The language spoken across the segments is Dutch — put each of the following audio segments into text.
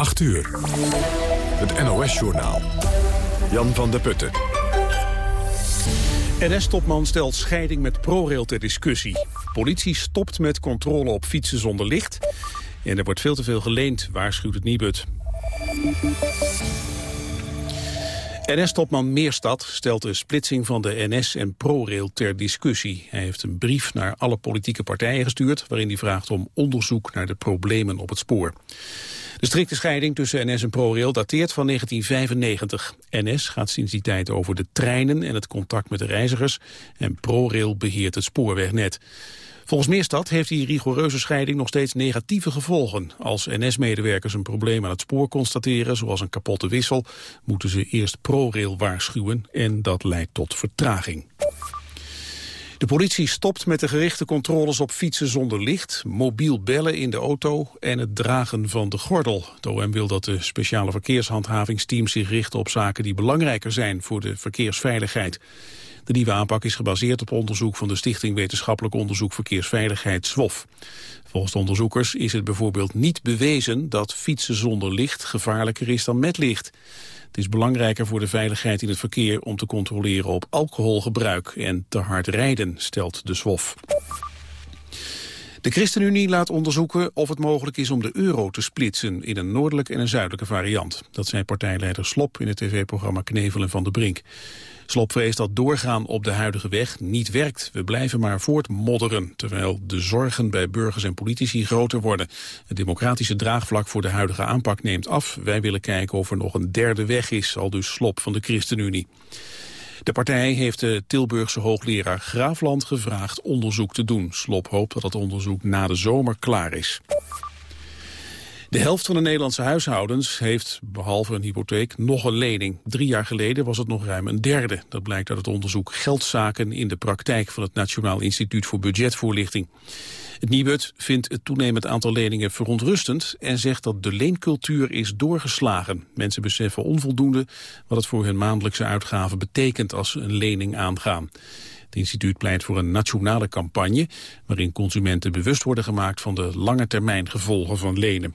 8 uur. Het NOS-journaal. Jan van der Putten. NS-topman stelt scheiding met ProRail ter discussie. Politie stopt met controle op fietsen zonder licht. En er wordt veel te veel geleend, waarschuwt het Nibud. NS-topman Meerstad stelt de splitsing van de NS en ProRail ter discussie. Hij heeft een brief naar alle politieke partijen gestuurd... waarin hij vraagt om onderzoek naar de problemen op het spoor. De strikte scheiding tussen NS en ProRail dateert van 1995. NS gaat sinds die tijd over de treinen en het contact met de reizigers... en ProRail beheert het spoorwegnet. Volgens Meerstad heeft die rigoureuze scheiding nog steeds negatieve gevolgen. Als NS-medewerkers een probleem aan het spoor constateren, zoals een kapotte wissel, moeten ze eerst ProRail waarschuwen en dat leidt tot vertraging. De politie stopt met de gerichte controles op fietsen zonder licht, mobiel bellen in de auto en het dragen van de gordel. De OM wil dat de speciale verkeershandhavingsteams zich richten op zaken die belangrijker zijn voor de verkeersveiligheid. De nieuwe aanpak is gebaseerd op onderzoek van de Stichting Wetenschappelijk Onderzoek Verkeersveiligheid SWOF. Volgens de onderzoekers is het bijvoorbeeld niet bewezen dat fietsen zonder licht gevaarlijker is dan met licht. Het is belangrijker voor de veiligheid in het verkeer om te controleren op alcoholgebruik en te hard rijden, stelt de SWOF. De ChristenUnie laat onderzoeken of het mogelijk is om de euro te splitsen in een noordelijke en een zuidelijke variant. Dat zei partijleider Slop in het tv-programma Knevel en Van der Brink. Slop vreest dat doorgaan op de huidige weg niet werkt. We blijven maar voortmodderen, terwijl de zorgen bij burgers en politici groter worden. Het democratische draagvlak voor de huidige aanpak neemt af. Wij willen kijken of er nog een derde weg is, al dus Slop van de ChristenUnie. De partij heeft de Tilburgse hoogleraar Graafland gevraagd onderzoek te doen. Slop hoopt dat het onderzoek na de zomer klaar is. De helft van de Nederlandse huishoudens heeft, behalve een hypotheek, nog een lening. Drie jaar geleden was het nog ruim een derde. Dat blijkt uit het onderzoek Geldzaken in de praktijk van het Nationaal Instituut voor Budgetvoorlichting. Het Nibud vindt het toenemend aantal leningen verontrustend en zegt dat de leencultuur is doorgeslagen. Mensen beseffen onvoldoende wat het voor hun maandelijkse uitgaven betekent als ze een lening aangaan. Het instituut pleit voor een nationale campagne waarin consumenten bewust worden gemaakt van de lange termijn gevolgen van lenen.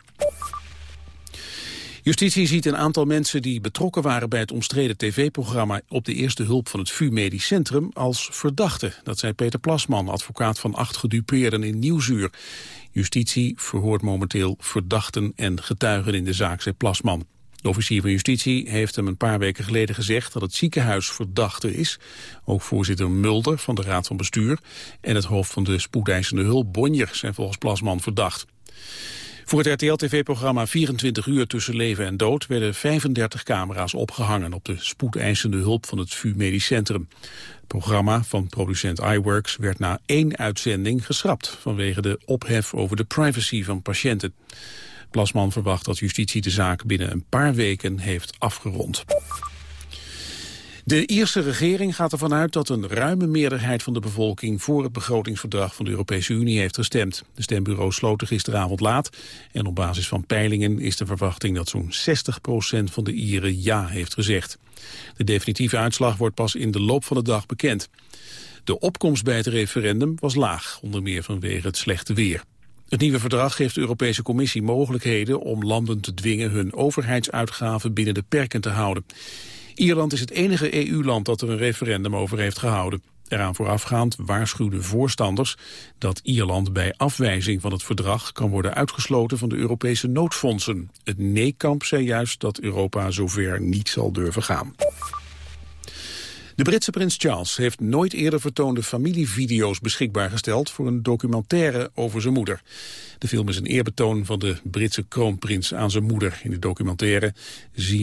Justitie ziet een aantal mensen die betrokken waren bij het omstreden tv-programma op de eerste hulp van het VU Medisch Centrum als verdachte. Dat zei Peter Plasman, advocaat van acht gedupeerden in Nieuwzuur. Justitie verhoort momenteel verdachten en getuigen in de zaak, zei Plasman. De officier van Justitie heeft hem een paar weken geleden gezegd dat het ziekenhuis verdachte is. Ook voorzitter Mulder van de Raad van Bestuur en het hoofd van de spoedeisende hulp Bonjer zijn volgens Plasman verdacht. Voor het RTL-tv-programma 24 uur tussen leven en dood werden 35 camera's opgehangen op de spoedeisende hulp van het VU Medisch Centrum. Het programma van producent iWorks werd na één uitzending geschrapt vanwege de ophef over de privacy van patiënten. Plasman verwacht dat justitie de zaak binnen een paar weken heeft afgerond. De Ierse regering gaat ervan uit dat een ruime meerderheid van de bevolking voor het begrotingsverdrag van de Europese Unie heeft gestemd. De stembureaus sloten gisteravond laat en op basis van peilingen is de verwachting dat zo'n 60% van de Ieren ja heeft gezegd. De definitieve uitslag wordt pas in de loop van de dag bekend. De opkomst bij het referendum was laag, onder meer vanwege het slechte weer. Het nieuwe verdrag geeft de Europese Commissie mogelijkheden om landen te dwingen hun overheidsuitgaven binnen de perken te houden. Ierland is het enige EU-land dat er een referendum over heeft gehouden. Eraan voorafgaand waarschuwden voorstanders dat Ierland bij afwijzing van het verdrag kan worden uitgesloten van de Europese noodfondsen. Het nee-kamp zei juist dat Europa zover niet zal durven gaan. De Britse prins Charles heeft nooit eerder vertoonde familievideo's beschikbaar gesteld voor een documentaire over zijn moeder. De film is een eerbetoon van de Britse kroonprins aan zijn moeder. In de documentaire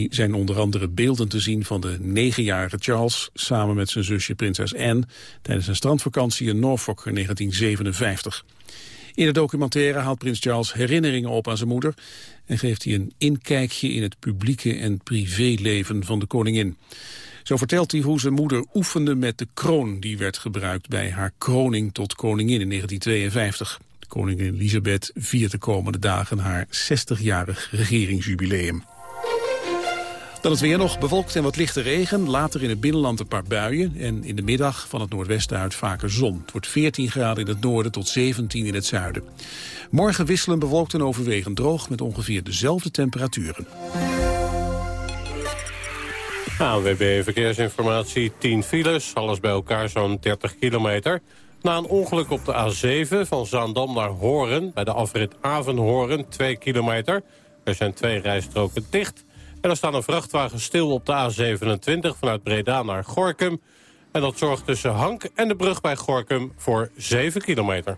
zijn onder andere beelden te zien van de negenjarige Charles samen met zijn zusje prinses Anne tijdens een strandvakantie in Norfolk in 1957. In de documentaire haalt prins Charles herinneringen op aan zijn moeder... en geeft hij een inkijkje in het publieke en privéleven van de koningin. Zo vertelt hij hoe zijn moeder oefende met de kroon die werd gebruikt bij haar kroning tot koningin in 1952. Koningin Elisabeth viert de komende dagen haar 60-jarig regeringsjubileum. Dan het weer nog bewolkt en wat lichte regen. Later in het binnenland een paar buien. En in de middag van het noordwesten uit vaker zon. Het wordt 14 graden in het noorden tot 17 in het zuiden. Morgen wisselen bewolkt en overwegend droog met ongeveer dezelfde temperaturen. ANWB Verkeersinformatie, 10 files, alles bij elkaar zo'n 30 kilometer. Na een ongeluk op de A7 van Zaandam naar Horen, bij de afrit Avenhoorn, 2 kilometer. Er zijn twee rijstroken dicht. En er staan een vrachtwagen stil op de A27 vanuit Breda naar Gorkum. En dat zorgt tussen Hank en de brug bij Gorkum voor 7 kilometer.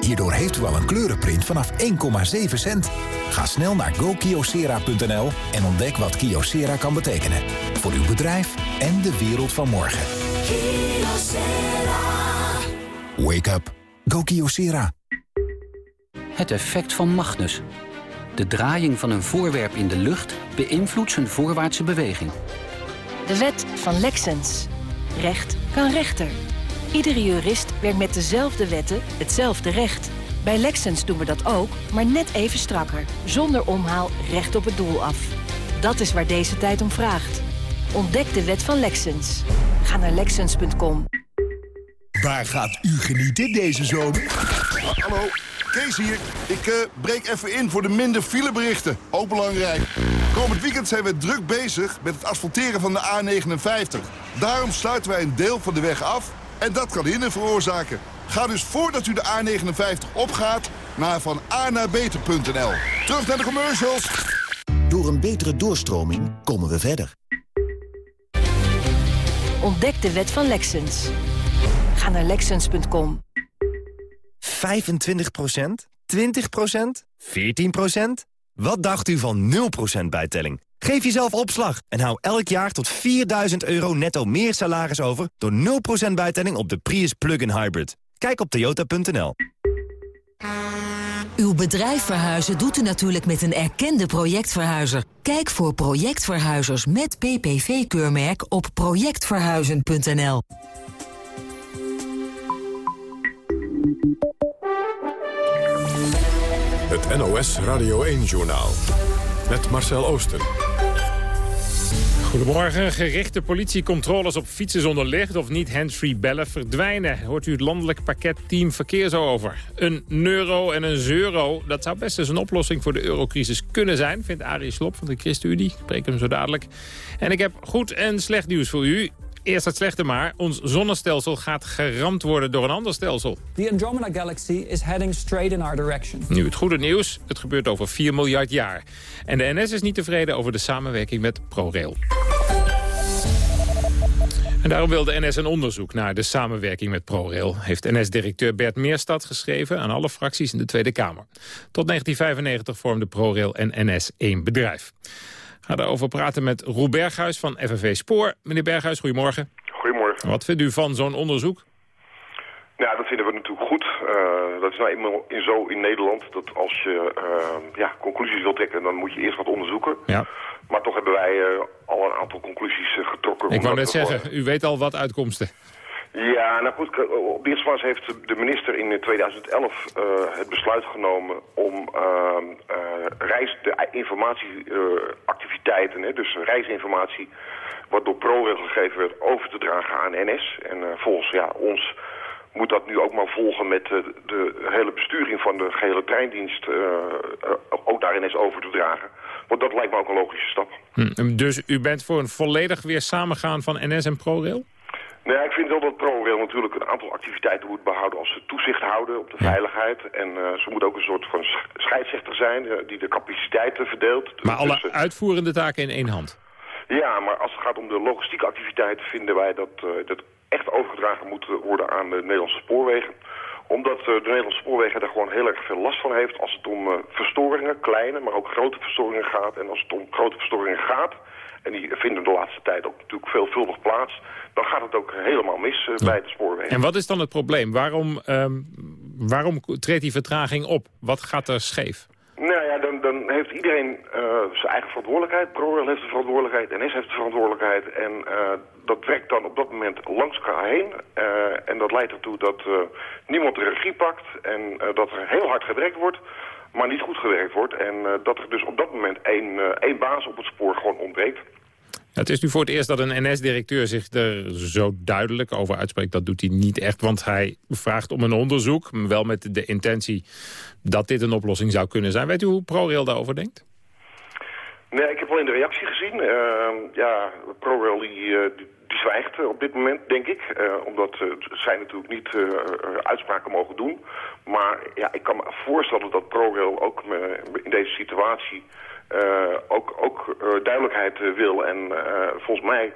Hierdoor heeft u al een kleurenprint vanaf 1,7 cent. Ga snel naar gokiosera.nl en ontdek wat Kiosera kan betekenen. Voor uw bedrijf en de wereld van morgen. Wake up. Go Kyocera. Het effect van Magnus. De draaiing van een voorwerp in de lucht beïnvloedt zijn voorwaartse beweging. De wet van Lexens. Recht kan rechter. Iedere jurist werkt met dezelfde wetten hetzelfde recht. Bij Lexens doen we dat ook, maar net even strakker. Zonder omhaal recht op het doel af. Dat is waar deze tijd om vraagt. Ontdek de wet van Lexens. Ga naar Lexens.com. Waar gaat u genieten deze zomer? Hallo, Kees hier. Ik uh, breek even in voor de minder fileberichten. Ook belangrijk. Komend weekend zijn we druk bezig met het asfalteren van de A59. Daarom sluiten wij een deel van de weg af en dat kan hinder veroorzaken. Ga dus voordat u de A59 opgaat naar van A naar beter.nl. Terug naar de commercials. Door een betere doorstroming komen we verder. Ontdek de wet van Lexens. Ga naar Lexens.com. 25% 20% 14 Wat dacht u van 0% bijtelling? Geef jezelf opslag en hou elk jaar tot 4000 euro netto meer salaris over... door 0% bijtelling op de Prius Plug-in Hybrid. Kijk op toyota.nl. Uw bedrijf verhuizen doet u natuurlijk met een erkende projectverhuizer. Kijk voor projectverhuizers met PPV-keurmerk op projectverhuizen.nl. Het NOS Radio 1-journaal met Marcel Oosten. Goedemorgen. Gerichte politiecontroles op fietsen zonder licht of niet handsfree bellen verdwijnen. Hoort u het landelijk pakketteam verkeer zo over. Een euro en een euro, dat zou best eens een oplossing voor de eurocrisis kunnen zijn... vindt Arie Slob van de ChristenUnie. Spreek hem zo dadelijk. En ik heb goed en slecht nieuws voor u. Eerst het slechte maar. Ons zonnestelsel gaat geramd worden door een ander stelsel. The Andromeda Galaxy is heading straight in our direction. Nu het goede nieuws. Het gebeurt over 4 miljard jaar. En de NS is niet tevreden over de samenwerking met ProRail. En daarom wil de NS een onderzoek naar de samenwerking met ProRail... heeft NS-directeur Bert Meerstad geschreven aan alle fracties in de Tweede Kamer. Tot 1995 vormden ProRail en NS één bedrijf ga daarover praten met Roel Berghuis van FNV Spoor. Meneer Berghuis, goedemorgen. Goedemorgen. Wat vindt u van zo'n onderzoek? Nou, dat vinden we natuurlijk goed. Uh, dat is nou eenmaal in zo in Nederland dat als je uh, ja, conclusies wil trekken, dan moet je eerst wat onderzoeken. Ja. Maar toch hebben wij uh, al een aantal conclusies getrokken. Ik wou net zeggen, u weet al wat uitkomsten. Ja, nou goed, op plaats heeft de minister in 2011 uh, het besluit genomen om uh, reis, de informatieactiviteiten, dus reisinformatie, wat door ProRail gegeven werd, over te dragen aan NS. En volgens ja, ons moet dat nu ook maar volgen met de, hele besturing van de gehele treindienst ook naar NS over te dragen. Want dat lijkt me ook een logische stap. Hm, dus u bent voor een volledig weer samengaan van NS en ProRail? Nou ja, ik vind wel dat ProRail natuurlijk een aantal activiteiten moet behouden als ze toezicht houden op de veiligheid. En uh, ze moet ook een soort van scheidsrechter zijn uh, die de capaciteiten verdeelt. Maar alle dus, uitvoerende taken in één hand? Ja, maar als het gaat om de logistieke activiteiten vinden wij dat uh, dat echt overgedragen moet worden aan de Nederlandse spoorwegen Omdat de Nederlandse spoorwegen daar gewoon heel erg veel last van heeft als het om verstoringen, kleine, maar ook grote verstoringen gaat. En als het om grote verstoringen gaat, en die vinden de laatste tijd ook natuurlijk veelvuldig plaats, dan gaat het ook helemaal mis bij de spoorwegen. En wat is dan het probleem? Waarom, ehm, waarom treedt die vertraging op? Wat gaat er scheef? Nou ja, dan, dan heeft iedereen uh, zijn eigen verantwoordelijkheid. ProRail heeft de verantwoordelijkheid, NS heeft de verantwoordelijkheid. En uh, dat trekt dan op dat moment langs elkaar heen. Uh, en dat leidt ertoe dat niemand de regie pakt en dat er heel hard gewerkt wordt, maar niet goed gewerkt wordt. En dat er dus op dat moment één, één baas op het spoor gewoon ontbreekt. Het is nu voor het eerst dat een NS-directeur zich er zo duidelijk over uitspreekt. Dat doet hij niet echt, want hij vraagt om een onderzoek. Wel met de intentie dat dit een oplossing zou kunnen zijn. Weet u hoe ProRail daarover denkt? Nee, ik heb wel in de reactie gezien. Uh, ja, ProRail die, die, zwijgt op dit moment, denk ik. Uh, omdat zij natuurlijk niet uitspraken mogen doen. Maar ja, ik kan me voorstellen dat ProRail ook in deze situatie ook, ook duidelijkheid wil. En volgens mij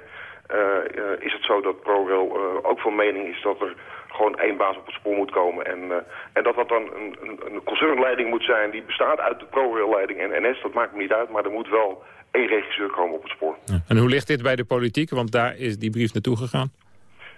is het zo dat ProRail ook van mening is dat er gewoon één baas op het spoor moet komen. En, en dat dat dan een, een, een concernleiding moet zijn die bestaat uit de ProRail-leiding en NS. Dat maakt me niet uit, maar er moet wel één regisseur komen op het spoor. Ja. En hoe ligt dit bij de politiek? Want daar is die brief naartoe gegaan.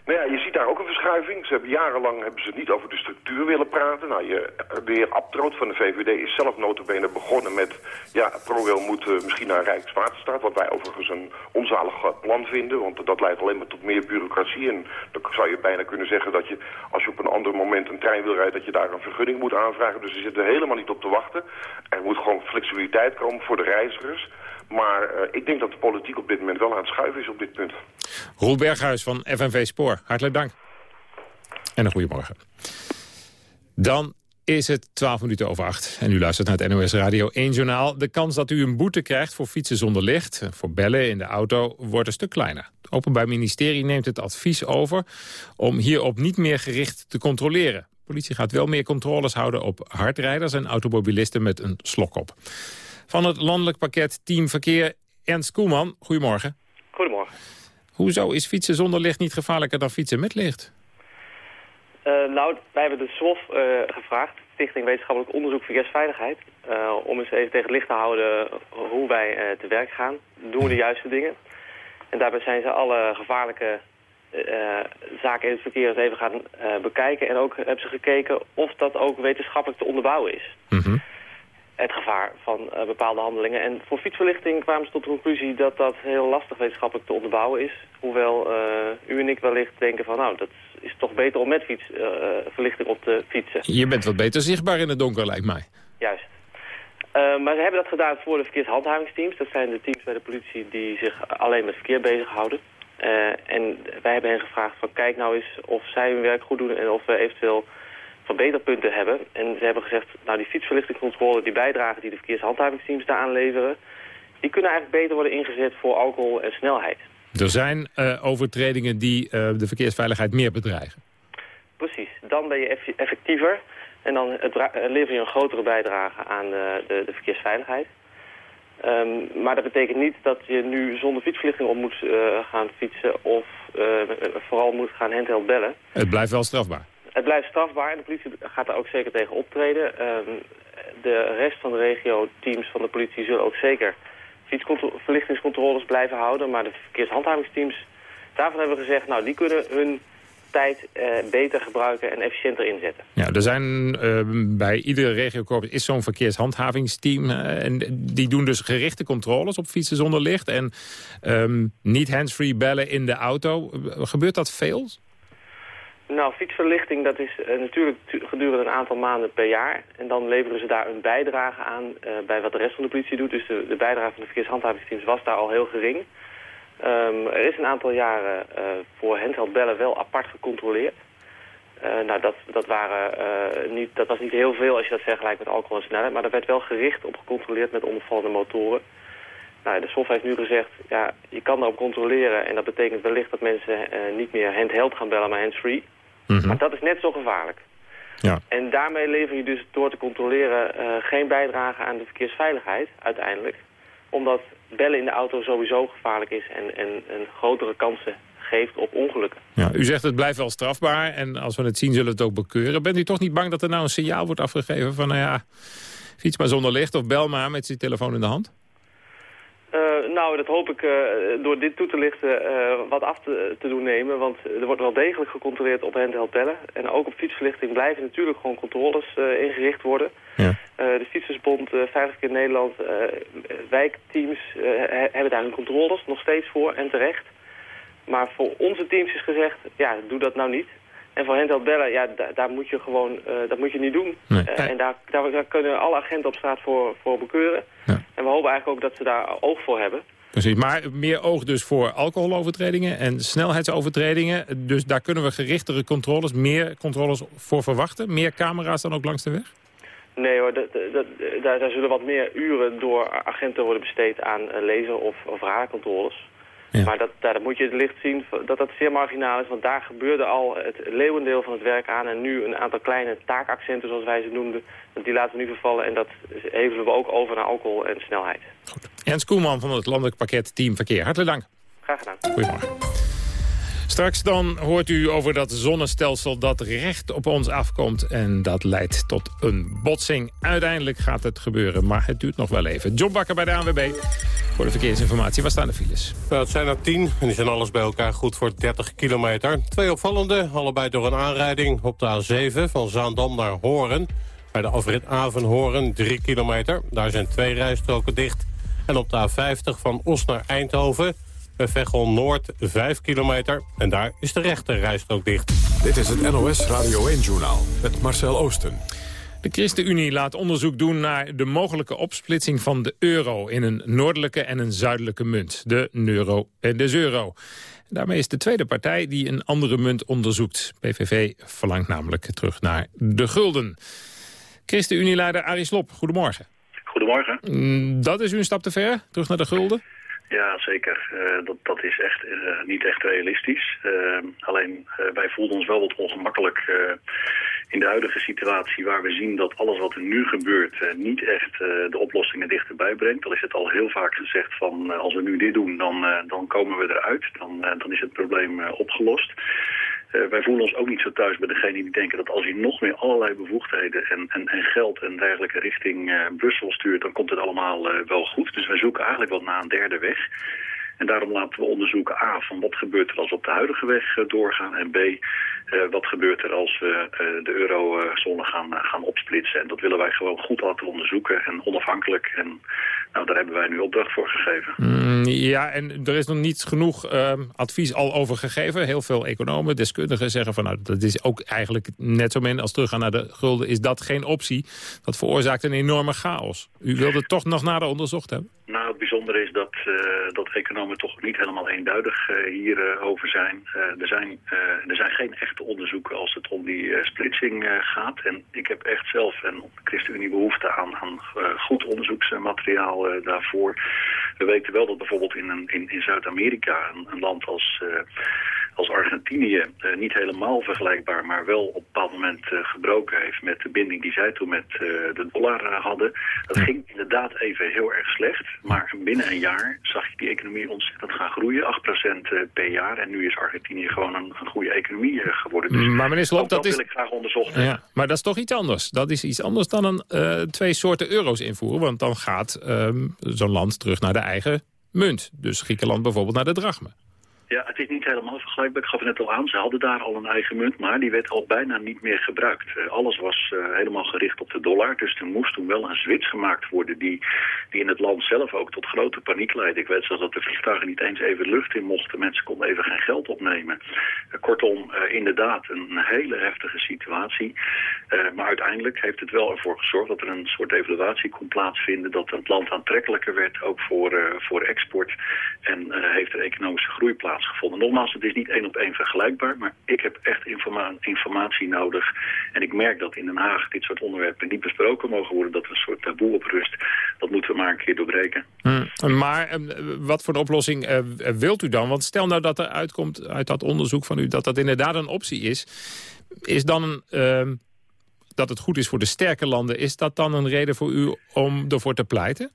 Nou ja, je ziet daar ook een verschuiving. Ze hebben jarenlang hebben ze niet over de structuur willen praten. Nou, je, de heer Abtroot van de VVD is zelf notabene begonnen met... ja, ProRail moet uh, misschien naar Rijkswaterstaat... wat wij overigens een onzalig plan vinden... want dat leidt alleen maar tot meer bureaucratie. En dan zou je bijna kunnen zeggen dat je... als je op een ander moment een trein wil rijden... dat je daar een vergunning moet aanvragen. Dus ze zitten helemaal niet op te wachten. Er moet gewoon flexibiliteit komen voor de reizigers... Maar uh, ik denk dat de politiek op dit moment wel aan het schuiven is op dit punt. Roel Berghuis van FNV Spoor, hartelijk dank. En een goede morgen. Dan is het 12 minuten over 8. En u luistert naar het NOS Radio 1 Journaal. De kans dat u een boete krijgt voor fietsen zonder licht... voor bellen in de auto, wordt een stuk kleiner. Het Openbaar Ministerie neemt het advies over... om hierop niet meer gericht te controleren. De politie gaat wel meer controles houden op hardrijders... en automobilisten met een slok op van het landelijk pakket Team Verkeer. Ernst Koelman, goedemorgen. Goedemorgen. Hoezo is fietsen zonder licht niet gevaarlijker dan fietsen met licht? Uh, nou, wij hebben de SWOF uh, gevraagd, Stichting Wetenschappelijk Onderzoek Verkeersveiligheid, uh, om eens even tegen het licht te houden hoe wij te werk gaan. Doen we de juiste dingen? En daarbij zijn ze alle gevaarlijke zaken in het verkeer eens even gaan bekijken. En ook hebben ze gekeken of dat ook wetenschappelijk te onderbouwen is. Mm het gevaar van uh, bepaalde handelingen. En voor fietsverlichting kwamen ze tot de conclusie dat dat heel lastig wetenschappelijk te onderbouwen is. Hoewel uh, u en ik wellicht denken van nou, dat is toch beter om met fietsverlichting uh, op te fietsen. Je bent wat beter zichtbaar in het donker, lijkt mij. Juist. maar ze hebben dat gedaan voor de verkeershandhavingsteams. Dat zijn de teams bij de politie die zich alleen met verkeer bezighouden. en wij hebben hen gevraagd van kijk nou eens of zij hun werk goed doen en of we eventueel verbeterpunten hebben. En ze hebben gezegd, nou die fietsverlichtingscontrole, die bijdragen die de verkeershandhavingsteams daaraan leveren, die kunnen eigenlijk beter worden ingezet voor alcohol en snelheid. Er zijn uh, overtredingen die uh, de verkeersveiligheid meer bedreigen. Precies, dan ben je effectiever en dan lever je een grotere bijdrage aan de, de, de verkeersveiligheid. Um, maar dat betekent niet dat je nu zonder fietsverlichting op moet uh, gaan fietsen of vooral moet gaan handheld bellen. Het blijft wel strafbaar. Het blijft strafbaar en de politie gaat daar ook zeker tegen optreden. Um, de rest van de regio-teams van de politie zullen ook zeker fietsverlichtingscontroles blijven houden. Maar de verkeershandhavingsteams, daarvan hebben we gezegd, nou die kunnen hun tijd uh, beter gebruiken en efficiënter inzetten. Ja, er zijn uh, bij iedere regiocorps is zo'n verkeershandhavingsteam. Uh, en die doen dus gerichte controles op fietsen zonder licht. En um, niet handsfree bellen in de auto. Gebeurt dat veel? Nou, fietsverlichting dat is uh, natuurlijk gedurende een aantal maanden per jaar. En dan leveren ze daar een bijdrage aan uh, bij wat de rest van de politie doet. Dus de, bijdrage van de verkeershandhavingsteams was daar al heel gering. Um, er is een aantal jaren uh, voor handheld bellen wel apart gecontroleerd. nou, dat, dat, waren, dat was niet heel veel als je dat vergelijkt met alcohol en snelheid. Maar er werd wel gericht op gecontroleerd met ondervallende motoren. Nou, de SOF heeft nu gezegd, ja, je kan daarop controleren. En dat betekent wellicht dat mensen niet meer handheld gaan bellen, maar handsfree. Mhm. Maar dat is net zo gevaarlijk. Ja. En daarmee lever je dus door te controleren uh, geen bijdrage aan de verkeersveiligheid uiteindelijk. Omdat bellen in de auto sowieso gevaarlijk is en, en, en grotere kansen geeft op ongelukken. Ja, u zegt het blijft wel strafbaar en als we het zien zullen we het ook bekeuren. Bent u toch niet bang dat er nou een signaal wordt afgegeven van... nou ja, fiets maar zonder licht of bel maar met zijn telefoon in de hand? Uh, nou, dat hoop ik uh, door dit toe te lichten uh, wat af te, te, doen nemen. Want er wordt wel degelijk gecontroleerd op handheld bellen. En ook op fietsverlichting blijven natuurlijk gewoon controles ingericht worden. Ja. de Fietsersbond, 50 keer Nederland, wijkteams hebben daar hun controles nog steeds voor en terecht. Maar voor onze teams is gezegd, ja, doe dat nou niet. En voor handheld bellen, ja, daar moet je gewoon, uh, dat moet je niet doen. Nee. Uh, en daar, daar, kunnen alle agenten op straat voor, voor bekeuren. Ja. En we hopen eigenlijk ook dat ze daar oog voor hebben. Precies, maar meer oog dus voor alcoholovertredingen en snelheidsovertredingen. Dus daar kunnen we gerichtere controles, meer controles voor verwachten? Meer camera's dan ook langs de weg? Nee hoor, dat, dat, daar, daar, zullen wat meer uren door agenten worden besteed aan laser- of, of Maar dat, daar moet je het licht zien dat dat zeer marginaal is. Want daar gebeurde al het leeuwendeel van het werk aan. En nu een aantal kleine taakaccenten, zoals wij ze noemden. Die laten we nu vervallen. En dat hevelen we ook over naar alcohol en snelheid. Goed. Jens Koelman van het Landelijk Pakket Team Verkeer. Hartelijk dank. Graag gedaan. Goedemorgen. Straks dan hoort u over dat zonnestelsel dat recht op ons afkomt. En dat leidt tot een botsing. Uiteindelijk gaat het gebeuren, maar het duurt nog wel even. John Bakker bij de ANWB voor de verkeersinformatie. Waar staan de files? Nou, het zijn er tien en die zijn alles bij elkaar goed voor 30 kilometer. Twee opvallende, allebei door een aanrijding op de A7 van Zaandam naar Horen. Bij de afrit Avenhoorn, 3 kilometer. Daar zijn twee rijstroken dicht. En op de A50 van Os naar Eindhoven Veghel Noord 5 kilometer. En daar is de rechte rijstrook dicht. Dit is het NOS Radio 1-journaal met Marcel Oosten. De ChristenUnie laat onderzoek doen naar de mogelijke opsplitsing van de euro... in een noordelijke en een zuidelijke munt, de euro en de euro. Daarmee is de tweede partij die een andere munt onderzoekt. PVV verlangt namelijk terug naar de gulden. ChristenUnie-leider Arie Slob, goedemorgen. Goedemorgen. Mm, dat is u een stap te ver, terug naar de gulden? Ja, zeker. Uh, dat, dat is echt uh, niet echt realistisch. Uh, alleen, wij voelden ons wel wat ongemakkelijk in de huidige situatie... waar we zien dat alles wat er nu gebeurt niet echt de oplossingen dichterbij brengt. Al is het al heel vaak gezegd van als we nu dit doen, dan, dan komen we eruit. Dan, dan is het probleem opgelost. Uh, wij voelen ons ook niet zo thuis bij degene die denken dat als je nog meer allerlei bevoegdheden en, en, en geld en dergelijke richting uh, Brussel stuurt, dan komt het allemaal uh, wel goed. Dus wij zoeken eigenlijk wat naar een derde weg. En daarom laten we onderzoeken A, van wat gebeurt er als we op de huidige weg doorgaan. En B, wat gebeurt er als we de eurozone gaan, gaan opsplitsen. En dat willen wij gewoon goed laten onderzoeken en onafhankelijk. En nou, daar hebben wij nu opdracht voor gegeven. Mm, ja, en er is nog niet genoeg uh, advies al over gegeven. Heel veel economen, deskundigen zeggen van... nou, dat is ook eigenlijk net zo min als teruggaan naar de gulden... is dat geen optie. Dat veroorzaakt een enorme chaos. U wilde het toch nog nader onderzocht hebben? Nou, is dat, uh, dat economen toch niet helemaal eenduidig uh, hierover zijn. Uh, er zijn. er zijn geen echte onderzoeken als het om die splitsing gaat. En ik heb echt zelf en de ChristenUnie behoefte aan, aan goed onderzoeksmateriaal daarvoor. We weten wel dat bijvoorbeeld in, een, in, in Zuid-Amerika, een, een, land als als Argentinië uh, niet helemaal vergelijkbaar, maar wel op een bepaald moment uh, gebroken heeft met de binding die zij toen met de dollar hadden. Dat ging inderdaad even heel erg slecht, maar binnen een jaar zag je die economie ontzettend gaan groeien, 8% per jaar. En nu is Argentinië gewoon een, een goede economie geworden. Dus maar meneer Sloop, dat, dat is... wil ik graag onderzocht ja, Maar dat is toch iets anders? Dat is iets anders dan een, twee soorten euro's invoeren, want dan gaat um, zo'n land terug naar de eigen munt. Dus Griekenland bijvoorbeeld naar de drachme. Ja, het is niet helemaal vergelijkbaar. Ik gaf het net al aan, ze hadden daar al een eigen munt, maar die werd al bijna niet meer gebruikt. Uh, alles was uh, helemaal gericht op de dollar, dus er moest toen wel een switch gemaakt worden die, die in het land zelf ook tot grote paniek leidde. Ik weet zelfs dat de vliegtuigen niet eens even lucht in mochten, mensen konden even geen geld opnemen. Uh, kortom, inderdaad een hele heftige situatie. maar uiteindelijk heeft het wel ervoor gezorgd dat er een soort evaluatie kon plaatsvinden, dat het land aantrekkelijker werd, ook voor, voor export. En heeft er economische groei plaatsgevonden plaatsgevonden. Nogmaals, het is niet één op één vergelijkbaar, maar ik heb echt informa informatie nodig. En ik merk dat in Den Haag dit soort onderwerpen niet besproken mogen worden, dat er een soort taboe op rust. Dat moeten we maar een keer doorbreken. Hmm. Maar uh, wat voor oplossing uh, wilt u dan? Want stel nou dat er uitkomt uit dat onderzoek van u dat dat inderdaad een optie is. Is dan ehm, dat het goed is voor de sterke landen, is dat dan een reden voor u om ervoor te pleiten?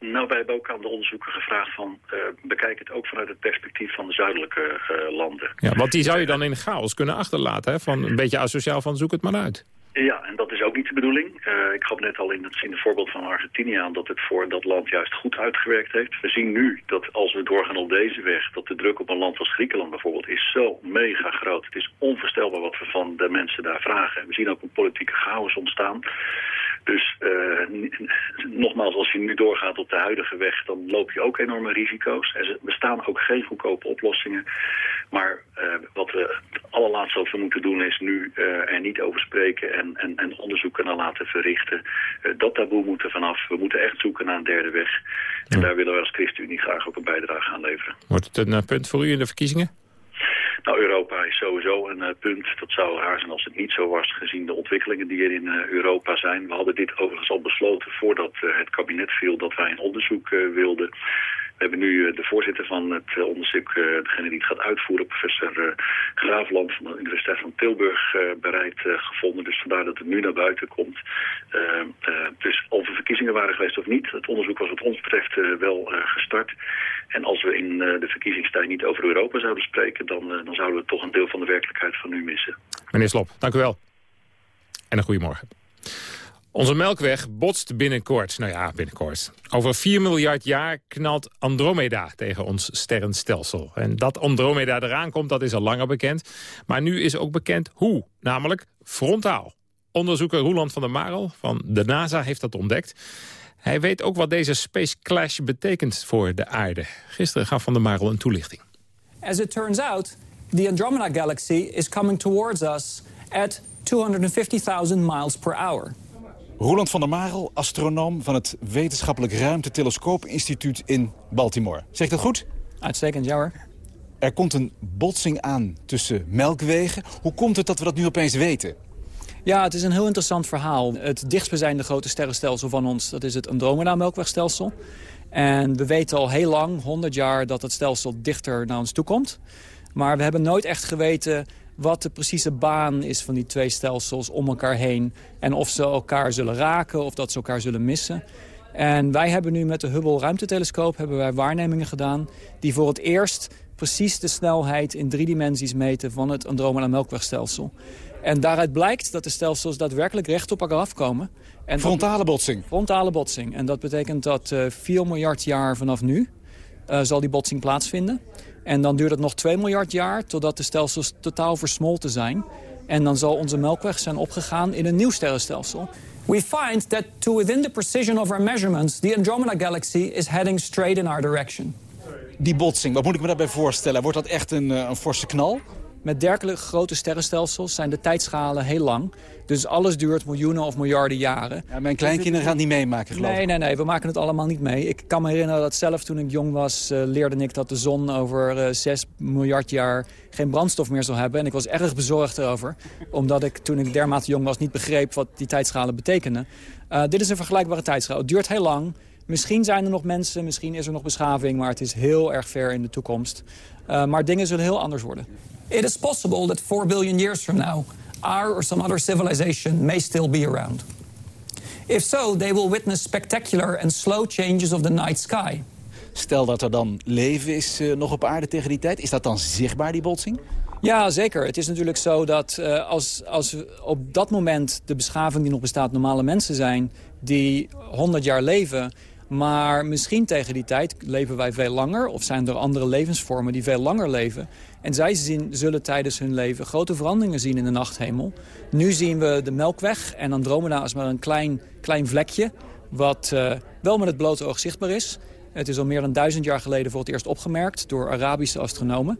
Nou, wij hebben ook aan de onderzoeker gevraagd van... Uh, bekijk het ook vanuit het perspectief van de zuidelijke uh, landen. Ja, want die zou je dan in chaos kunnen achterlaten, hè? Van een beetje asociaal van zoek het maar uit. Ja, en dat is ook niet de bedoeling. Uh, ik gaf net al in het, in het voorbeeld van Argentinië aan dat het voor dat land juist goed uitgewerkt heeft. We zien nu dat als we doorgaan op deze weg, dat de druk op een land als Griekenland bijvoorbeeld is zo mega groot. Het is onvoorstelbaar wat we van de mensen daar vragen. We zien ook een politieke chaos ontstaan. Dus uh, nogmaals, als je nu doorgaat op de huidige weg, dan loop je ook enorme risico's. Er bestaan ook geen goedkope oplossingen. Maar uh, wat we het allerlaatste wat we moeten doen is nu er niet over spreken en, en, en onderzoeken naar laten verrichten. dat taboe moet er vanaf. We moeten echt zoeken naar een derde weg. En daar willen we als ChristenUnie graag ook een bijdrage aan leveren. Wordt het een punt voor u in de verkiezingen? Nou, Europa is sowieso een uh, punt. Dat zou raar zijn als het niet zo was, gezien de ontwikkelingen die er in uh, Europa zijn. We hadden dit overigens al besloten voordat uh, het kabinet viel dat wij een onderzoek wilden. We hebben nu de voorzitter van het onderzoek, degene die het gaat uitvoeren, professor Graafland van de Universiteit van Tilburg, bereid gevonden. Dus vandaar dat het nu naar buiten komt. dus of er verkiezingen waren geweest of niet, het onderzoek was wat ons betreft wel gestart. En als we in de verkiezingstijd niet over Europa zouden spreken, dan, dan zouden we toch een deel van de werkelijkheid van nu missen. Meneer Slop, dank u wel. En een goedemorgen. Onze melkweg botst binnenkort. Nou ja, binnenkort. Over 4 miljard jaar knalt Andromeda tegen ons sterrenstelsel. En dat Andromeda eraan komt, dat is al langer bekend. Maar nu is ook bekend hoe. Namelijk frontaal. Onderzoeker Roeland van der Marel van de NASA heeft dat ontdekt. Hij weet ook wat deze space clash betekent voor de aarde. Gisteren gaf Van der Marel een toelichting. As it turns out, the Andromeda Galaxy is coming towards us at 250.000 miles per hour. Roland van der Marel, astronoom van het Wetenschappelijk Ruimtetelescoop-instituut in Baltimore. Zegt dat goed? Uitstekend, ja hoor. Er komt een botsing aan tussen melkwegen. Hoe komt het dat we dat nu opeens weten? Ja, het is een heel interessant verhaal. Het dichtstbijzijnde grote sterrenstelsel van ons, dat is het Andromeda-melkwegstelsel. En we weten al heel lang, 100 jaar, dat het stelsel dichter naar ons toe komt. Maar we hebben nooit echt geweten wat de precieze baan is van die twee stelsels om elkaar heen. En of ze elkaar zullen raken of dat ze elkaar zullen missen. En wij hebben nu met de Hubble ruimtetelescoop hebben wij waarnemingen gedaan... die voor het eerst precies de snelheid in drie dimensies meten van het Andromeda-melkwegstelsel. En daaruit blijkt dat de stelsels daadwerkelijk recht op elkaar afkomen. En frontale botsing? Frontale botsing. En dat betekent dat uh, 4 miljard jaar vanaf nu uh, zal die botsing plaatsvinden. En dan duurt het nog 2 miljard jaar totdat de stelsels totaal versmolten zijn. En dan zal onze melkweg zijn opgegaan in een nieuw sterrenstelsel. We find that to within the precision of our measurements... the Andromeda Galaxy is heading straight in our direction. Die botsing, wat moet ik me daarbij voorstellen? Wordt dat echt een, een forse knal? Met dergelijke grote sterrenstelsels zijn de tijdschalen heel lang. Dus alles duurt miljoenen of miljarden jaren. Ja, mijn kleinkinderen gaan niet meemaken, geloof nee, ik. Nee, nee, we maken het allemaal niet mee. Ik kan me herinneren dat zelf toen ik jong was... Uh, leerde ik dat de zon over uh, eh, 6 miljard jaar geen brandstof meer zal hebben. En ik was erg bezorgd erover. Omdat ik toen ik dermate jong was niet begreep wat die tijdschalen betekenen. Uh, dit is een vergelijkbare tijdschaal. Het duurt heel lang. Misschien zijn er nog mensen, misschien is er nog beschaving... maar het is heel erg ver in de toekomst. Maar dingen zullen heel anders worden. It is possible that 4 billion years from now, our or some other civilization may still be around. If so, they will witness spectacular and slow changes of the night sky. Stel dat er dan leven is uh, nog op aarde tegen die tijd. Is dat dan zichtbaar, die botsing? Ja, zeker. Het is natuurlijk zo dat uh, als, als op dat moment de beschaving die nog bestaat normale mensen zijn... die 100 jaar leven, maar misschien tegen die tijd leven wij veel langer... of zijn er andere levensvormen die veel langer leven... En zij zien, zullen tijdens hun leven grote veranderingen zien in de nachthemel. Nu zien we de Melkweg en Andromeda is maar een klein, klein vlekje... wat uh, wel met het blote oog zichtbaar is. Het is al meer dan duizend jaar geleden voor het eerst opgemerkt... door Arabische astronomen.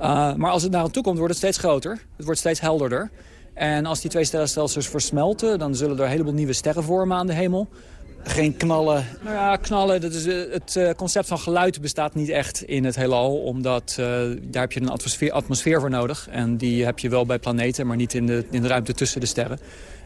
Uh, maar als het naar toe komt, wordt het steeds groter. Het wordt steeds helderder. En als die twee sterrenstelsels versmelten... dan zullen er een heleboel nieuwe sterren vormen aan de hemel geen knallen? Nou ja, knallen. Dat is, eh, het uh, concept van geluid bestaat niet echt in het heelal. Omdat uh, daar heb je een atmosfeer, atmosfeer voor nodig. En die heb je wel bij planeten, maar niet in de, in de ruimte tussen de sterren.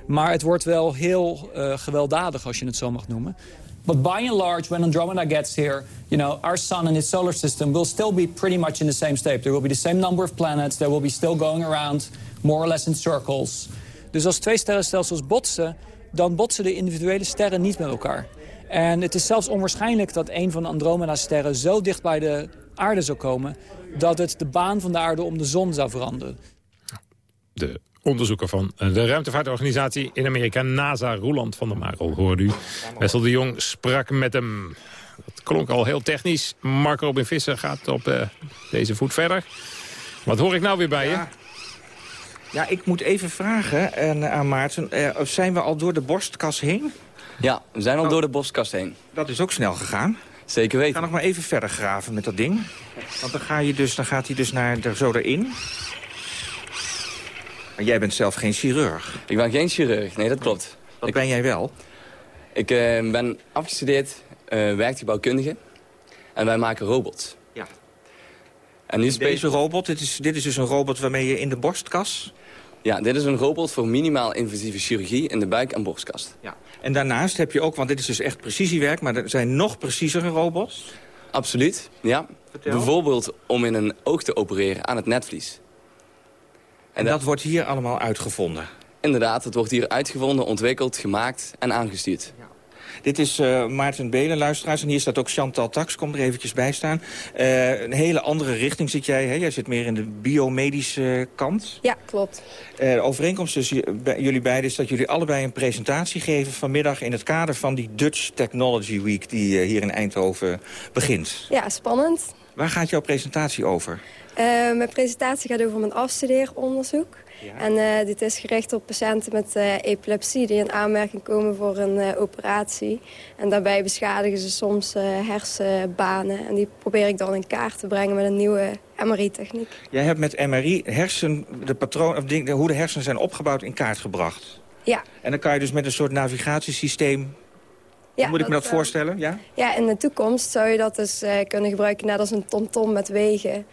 Maar het wordt wel heel uh, gewelddadig, als je het zo mag noemen. But by and large, when Andromeda gets here, you know, our sun and its solar system will still be pretty much in the same state. There will be the same number of planets. There will be still going around more or less in circles. Dus als twee sterrenstelsels botsen dan botsen de individuele sterren niet met elkaar. En het is zelfs onwaarschijnlijk dat een van de Andromeda-sterren zo dicht bij de aarde zou komen... dat het de baan van de aarde om de zon zou veranderen. De onderzoeker van de ruimtevaartorganisatie in Amerika, NASA, Roland van der Marel, hoorde u. Wessel de Jong sprak met hem. Dat klonk al heel technisch. Marco Robin Visser gaat op uh, deze voet verder. Wat hoor ik nou weer bij ja. je? Ja, ik moet even vragen en, aan Maarten. Uh, zijn we al door de borstkas heen? Ja, we zijn al oh. door de borstkast heen. Dat is ook snel gegaan. Zeker weten. Ik ga nog maar even verder graven met dat ding. Want dan, ga je dus, dan gaat hij dus naar, er zo erin. Maar jij bent zelf geen chirurg. Ik ben geen chirurg, nee, dat klopt. Wat ik, ben jij wel? Ik uh, ben afgestudeerd uh, werktuigbouwkundige. En wij maken robots. Ja. En nu Deze robot, dit is, dit is dus een robot waarmee je in de borstkas... Ja, dit is een robot voor minimaal invasieve chirurgie in de buik- en borstkast. Ja. En daarnaast heb je ook, want dit is dus echt precisiewerk... maar er zijn nog preciezere robots? Absoluut, ja. Vertel. Bijvoorbeeld om in een oog te opereren aan het netvlies. En, en dat, dat wordt hier allemaal uitgevonden? Inderdaad, het wordt hier uitgevonden, ontwikkeld, gemaakt en aangestuurd. Dit is uh, Maarten Belen, luisteraars. En hier staat ook Chantal Tax, komt er eventjes bij staan. Uh, een hele andere richting zit jij. Hè? Jij zit meer in de biomedische kant. Ja, klopt. Uh, de overeenkomst tussen jullie beiden is dat jullie allebei een presentatie geven vanmiddag... in het kader van die Dutch Technology Week die hier in Eindhoven begint. Ja, spannend. Waar gaat jouw presentatie over? mijn presentatie gaat over mijn afstudeeronderzoek. En uh, dit is gericht op patiënten met uh, epilepsie die in aanmerking komen voor een uh, operatie. En daarbij beschadigen ze soms hersenbanen. En die probeer ik dan in kaart te brengen met een nieuwe MRI-techniek. Jij hebt met MRI hersen, de patroon, of de, hoe de hersenen zijn opgebouwd in kaart gebracht. Ja. En dan kan je dus met een soort navigatiesysteem ja, moet ik me dat voorstellen? Ja? ja, in de toekomst zou je dat dus kunnen gebruiken... net als een tomtom met wegen.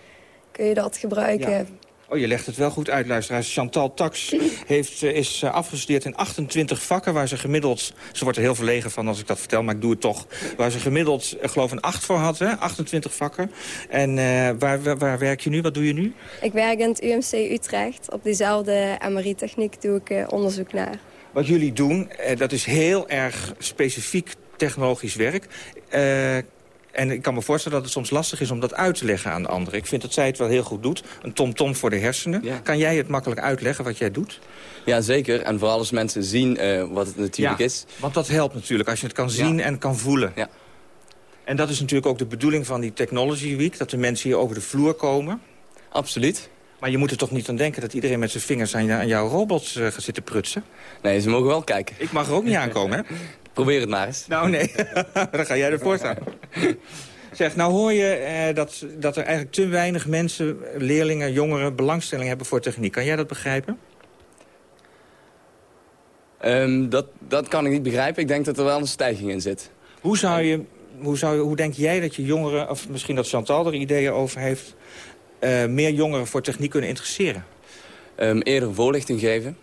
Kun je dat gebruiken ja. Oh, je legt het wel goed uit, luisteraars. Chantal Tax heeft, eh, is uh, afgestudeerd in 28 vakken... waar ze gemiddeld, ze wordt er heel verlegen van als ik dat vertel... maar ik doe het toch, waar ze gemiddeld, uh, geloof een 8 voor had, hè? 28 vakken. En waar, waar, waar, werk je nu? Wat doe je nu? Ik werk in het UMC Utrecht. Op diezelfde MRI-techniek doe ik onderzoek naar. Wat jullie doen, dat is heel erg specifiek technologisch werk... En ik kan me voorstellen dat het soms lastig is om dat uit te leggen aan anderen. Ik vind dat zij het wel heel goed doet. Een tomtom -tom voor de hersenen. Kan jij het makkelijk uitleggen wat jij doet? Ja, zeker. En vooral als mensen zien uh, wat het natuurlijk ja, is. Want dat helpt natuurlijk, als je het kan zien ja. en kan voelen. Ja. En dat is natuurlijk ook de bedoeling van die Technology Week... dat de mensen hier over de vloer komen. Absoluut. Maar je moet er toch niet aan denken dat iedereen met zijn vingers aan, aan jouw robots uh, gaat zitten prutsen? Nee, ze mogen wel kijken. Ik mag er ook niet aankomen, hè? Probeer het maar eens. Nou, nee. Dan ga jij ervoor staan. Zeg, nou hoor je eh, dat, dat er eigenlijk te weinig mensen, leerlingen, jongeren... belangstelling hebben voor techniek. Kan jij dat begrijpen? Um, dat, dat kan ik niet begrijpen. Ik denk dat er wel een stijging in zit. Hoe, zou je, hoe, zou je, hoe denk jij dat je jongeren, of misschien dat Chantal er ideeën over heeft... Uh, meer jongeren voor techniek kunnen interesseren? Um, eerder voorlichting geven.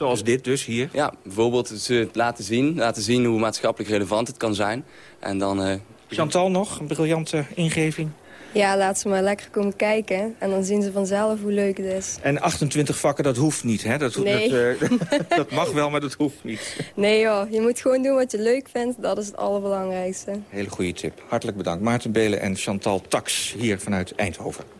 Zoals dit dus hier? Ja, bijvoorbeeld ze laten zien, laten zien hoe maatschappelijk relevant het kan zijn. En dan... Uh, Chantal nog, een briljante ingeving. Ja, laat ze maar lekker komen kijken. En dan zien ze vanzelf hoe leuk het is. En 28 vakken, dat hoeft niet, hè? Dat, nee. dat, uh, dat mag wel, maar dat hoeft niet. Nee joh, je moet gewoon doen wat je leuk vindt. Dat is het allerbelangrijkste. Hele goede tip. Hartelijk bedankt. Maarten Belen en Chantal Tax hier vanuit Eindhoven.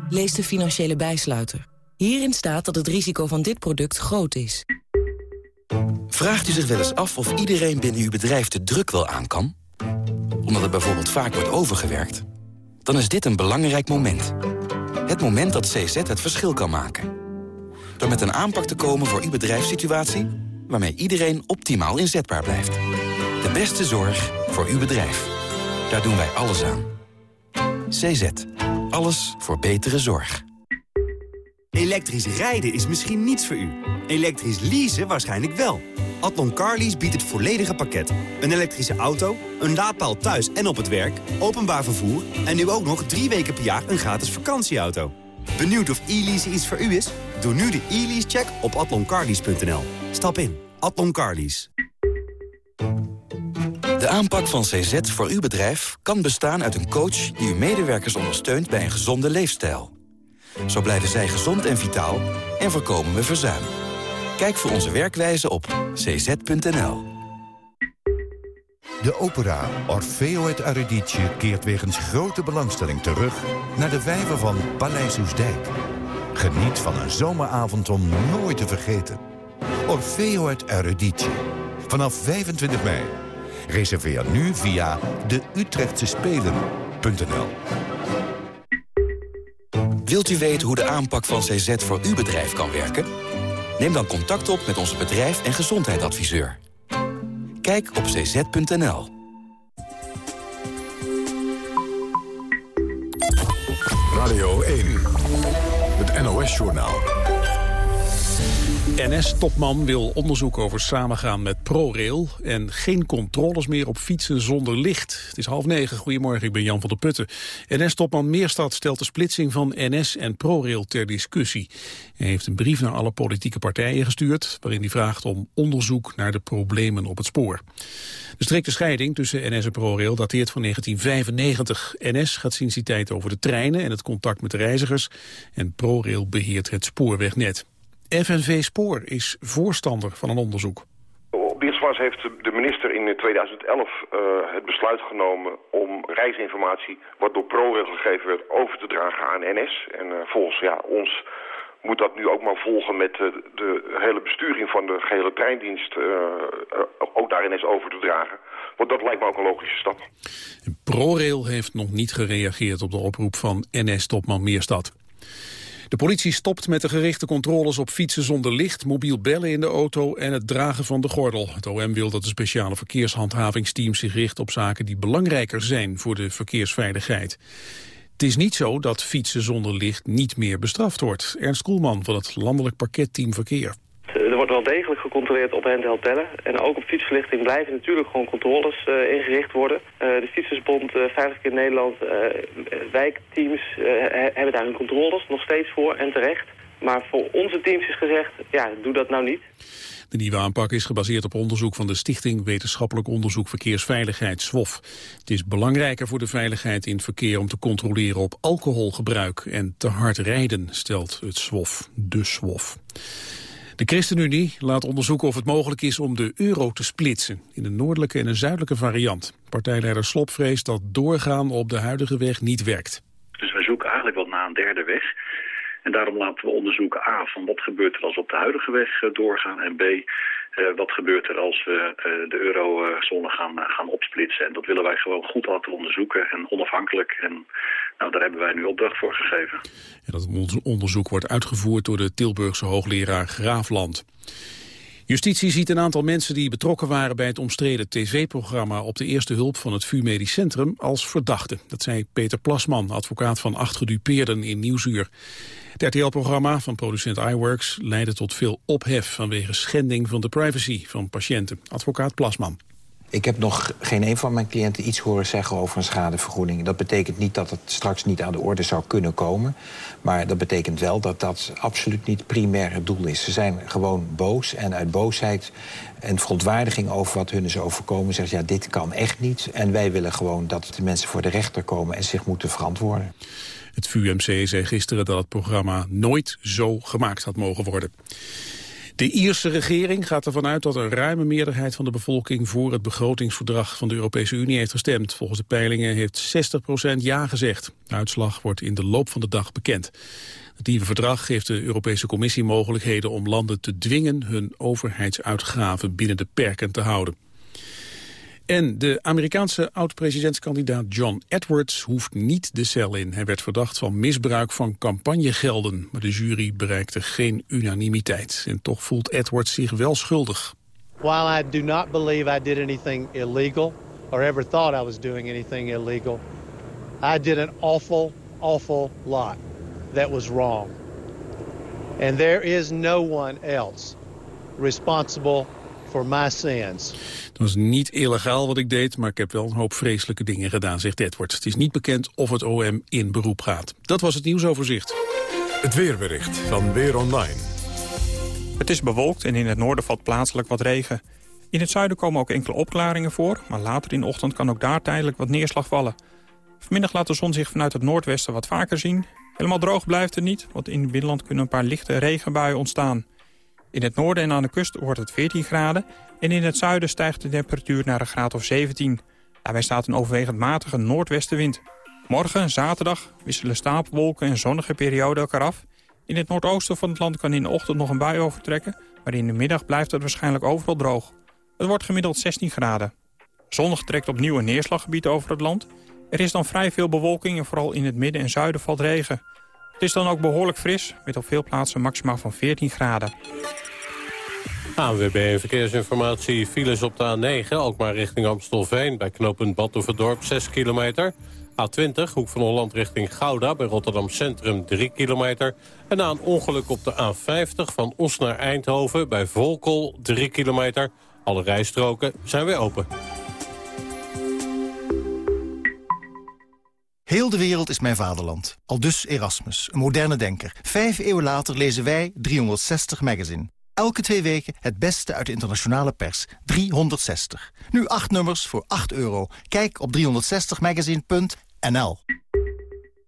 Lees de financiële bijsluiter. Hierin staat dat het risico van dit product groot is. Vraagt u zich wel eens af of iedereen binnen uw bedrijf de druk wel aan kan? Omdat er bijvoorbeeld vaak wordt overgewerkt? Dan is dit een belangrijk moment. Het moment dat CZ het verschil kan maken. Door met een aanpak te komen voor uw bedrijfssituatie... waarmee iedereen optimaal inzetbaar blijft. De beste zorg voor uw bedrijf. Daar doen wij alles aan. CZ. Alles voor betere zorg. Elektrisch rijden is misschien niets voor u. Elektrisch leasen waarschijnlijk wel. Adlon Carlease biedt het volledige pakket. Een elektrische auto, een laadpaal thuis en op het werk, openbaar vervoer... en nu ook nog drie weken per jaar een gratis vakantieauto. Benieuwd of e-lease iets voor u is? Doe nu de e-lease-check op atloncarlease.nl. Stap in. Adlon Carlease. De aanpak van CZ voor uw bedrijf kan bestaan uit een coach... die uw medewerkers ondersteunt bij een gezonde leefstijl. Zo blijven zij gezond en vitaal en voorkomen we verzuim. Kijk voor onze werkwijze op cz.nl. De opera Orfeo het Eurydice keert wegens grote belangstelling terug... naar de vijver van Paleis Oesdijk. Geniet van een zomeravond om nooit te vergeten. Orfeo het Eurydice. Vanaf 25 mei. Reserveer nu via de Utrechtse Spelen.nl. Wilt u weten hoe de aanpak van CZ voor uw bedrijf kan werken? Neem dan contact op met onze bedrijf- en gezondheidsadviseur. Kijk op cz.nl. Radio 1, het NOS-journaal. NS-topman wil onderzoek over samengaan met ProRail... en geen controles meer op fietsen zonder licht. Het is half negen. Goedemorgen, ik ben Jan van der Putten. NS-topman Meerstad stelt de splitsing van NS en ProRail ter discussie. Hij heeft een brief naar alle politieke partijen gestuurd... waarin hij vraagt om onderzoek naar de problemen op het spoor. De strikte scheiding tussen NS en ProRail dateert van 1995. NS gaat sinds die tijd over de treinen en het contact met de reizigers... en ProRail beheert het spoorwegnet. FNV Spoor is voorstander van een onderzoek. Op plaats heeft de minister in 2011 uh, het besluit genomen om reisinformatie wat door ProRail gegeven werd over te dragen aan NS. En uh, volgens ja, ons moet dat nu ook maar volgen met uh, de hele besturing van de gehele treindienst ook naar NS over te dragen. Want dat lijkt me ook een logische stap. ProRail heeft nog niet gereageerd op de oproep van NS-topman Meerstad. De politie stopt met de gerichte controles op fietsen zonder licht, mobiel bellen in de auto en het dragen van de gordel. Het OM wil dat de speciale verkeershandhavingsteam zich richt op zaken die belangrijker zijn voor de verkeersveiligheid. Het is niet zo dat fietsen zonder licht niet meer bestraft wordt. Ernst Koelman van het Landelijk Parketteam Verkeer. Wordt wel degelijk gecontroleerd op handheld tellen. En ook op fietsverlichting blijven natuurlijk gewoon controles uh, ingericht worden. Uh, de Fietsersbond, uh, Veilig in Nederland, wijkteams hebben daar hun controles nog steeds voor en terecht. Maar voor onze teams is gezegd, ja, doe dat nou niet. De nieuwe aanpak is gebaseerd op onderzoek van de Stichting Wetenschappelijk Onderzoek Verkeersveiligheid, SWOF. Het is belangrijker voor de veiligheid in het verkeer om te controleren op alcoholgebruik en te hard rijden, stelt het SWOF, de SWOF. De ChristenUnie laat onderzoeken of het mogelijk is om de euro te splitsen in een noordelijke en een zuidelijke variant. Partijleider Slop vreest dat doorgaan op de huidige weg niet werkt. Dus wij zoeken eigenlijk wat naar een derde weg. En daarom laten we onderzoeken A, van wat gebeurt er als we op de huidige weg doorgaan. En B, wat gebeurt er als we uh, de eurozone gaan, uh, gaan opsplitsen. En dat willen wij gewoon goed laten onderzoeken en onafhankelijk. En nou, daar hebben wij nu opdracht voor gegeven. Dat onderzoek wordt uitgevoerd door de Tilburgse hoogleraar Graafland. Justitie ziet een aantal mensen die betrokken waren bij het omstreden tv-programma op de eerste hulp van het VU Medisch Centrum als verdachte. Dat zei Peter Plasman, advocaat van acht gedupeerden in Nieuwsuur. Het RTL-programma van producent iWorks leidde tot veel ophef vanwege schending van de privacy van patiënten. Advocaat Plasman. Ik heb nog geen een van mijn cliënten iets horen zeggen over een schadevergoeding. Dat betekent niet dat het straks niet aan de orde zou kunnen komen. Maar dat betekent wel dat dat absoluut niet primair het doel is. Ze zijn gewoon boos en uit boosheid en verontwaardiging over wat hun is overkomen... zeggen ja, dit kan echt niet. En wij willen gewoon dat de mensen voor de rechter komen en zich moeten verantwoorden. Het VUMC zei gisteren dat het programma nooit zo gemaakt had mogen worden. De Ierse regering gaat ervan uit dat een ruime meerderheid van de bevolking voor het begrotingsverdrag van de Europese Unie heeft gestemd. Volgens de peilingen heeft 60% ja gezegd. De uitslag wordt in de loop van de dag bekend. Het nieuwe verdrag geeft de Europese Commissie mogelijkheden om landen te dwingen hun overheidsuitgaven binnen de perken te houden. En de Amerikaanse oud-presidentskandidaat John Edwards hoeft niet de cel in. Hij werd verdacht van misbruik van campagnegelden. Maar de jury bereikte geen unanimiteit. En toch voelt Edwards zich wel schuldig. While I do not believe I did anything illegal or ever thought I was doing anything illegal, I did an awful, awful lot that was wrong. And there is no one else responsible for my sins. Het was niet illegaal wat ik deed, maar ik heb wel een hoop vreselijke dingen gedaan, zegt Edwards. Het is niet bekend of het OM in beroep gaat. Dat was het nieuwsoverzicht. Het weerbericht van Weer Online. Het is bewolkt en in het noorden valt plaatselijk wat regen. In het zuiden komen ook enkele opklaringen voor... maar later in de ochtend kan ook daar tijdelijk wat neerslag vallen. Vanmiddag laat de zon zich vanuit het noordwesten wat vaker zien. Helemaal droog blijft het niet, want in het binnenland kunnen een paar lichte regenbuien ontstaan. In het noorden en aan de kust wordt het 14 graden... en in het zuiden stijgt de temperatuur naar een graad of 17. Daarbij staat een overwegend matige noordwestenwind. Morgen, zaterdag, wisselen stapelwolken en zonnige perioden elkaar af. In het noordoosten van het land kan in de ochtend nog een bui overtrekken... maar in de middag blijft het waarschijnlijk overal droog. Het wordt gemiddeld 16 graden. Zondag trekt opnieuw een neerslaggebied over het land. Er is dan vrij veel bewolking en vooral in het midden en zuiden valt regen. Het is dan ook behoorlijk fris, met op veel plaatsen maximaal van 14 graden. ANWB Verkeersinformatie. Files op de A9, ook maar richting Amstelveen... bij knooppunt Badhoevedorp, 6 kilometer. A20, Hoek van Holland richting Gouda, bij Rotterdam Centrum, 3 kilometer. En na een ongeluk op de A50 van Os naar Eindhoven... bij Volkel, 3 kilometer. Alle rijstroken zijn weer open. Heel de wereld is mijn vaderland. Al dus Erasmus, een moderne denker. Vijf eeuwen later lezen wij 360 Magazine. Elke twee weken het beste uit de internationale pers. 360. Nu acht nummers voor 8 euro. Kijk op 360magazine.nl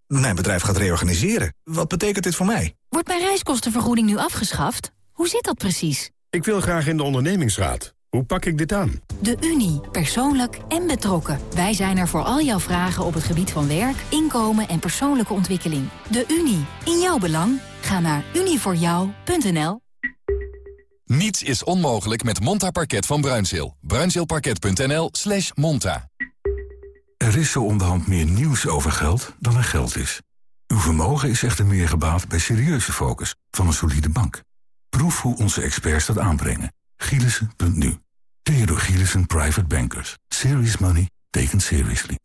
Mijn bedrijf gaat reorganiseren. Wat betekent dit voor mij? Wordt mijn reiskostenvergoeding nu afgeschaft? Hoe zit dat precies? Ik wil graag in de ondernemingsraad. Hoe pak ik dit aan? De Unie. Persoonlijk en betrokken. Wij zijn er voor al jouw vragen op het gebied van werk, inkomen en persoonlijke ontwikkeling. De Unie. In jouw belang. Ga naar unievoorjou.nl Niets is onmogelijk met Monta Parket van Bruinzeel. Bruinzeelparket.nl slash monta. Er is zo onderhand meer nieuws over geld dan er geld is. Uw vermogen is echter meer gebaat bij serieuze focus van een solide bank. Proef hoe onze experts dat aanbrengen. Gielissen.nu. Theodor Gielissen Private Bankers. Serious money taken seriously.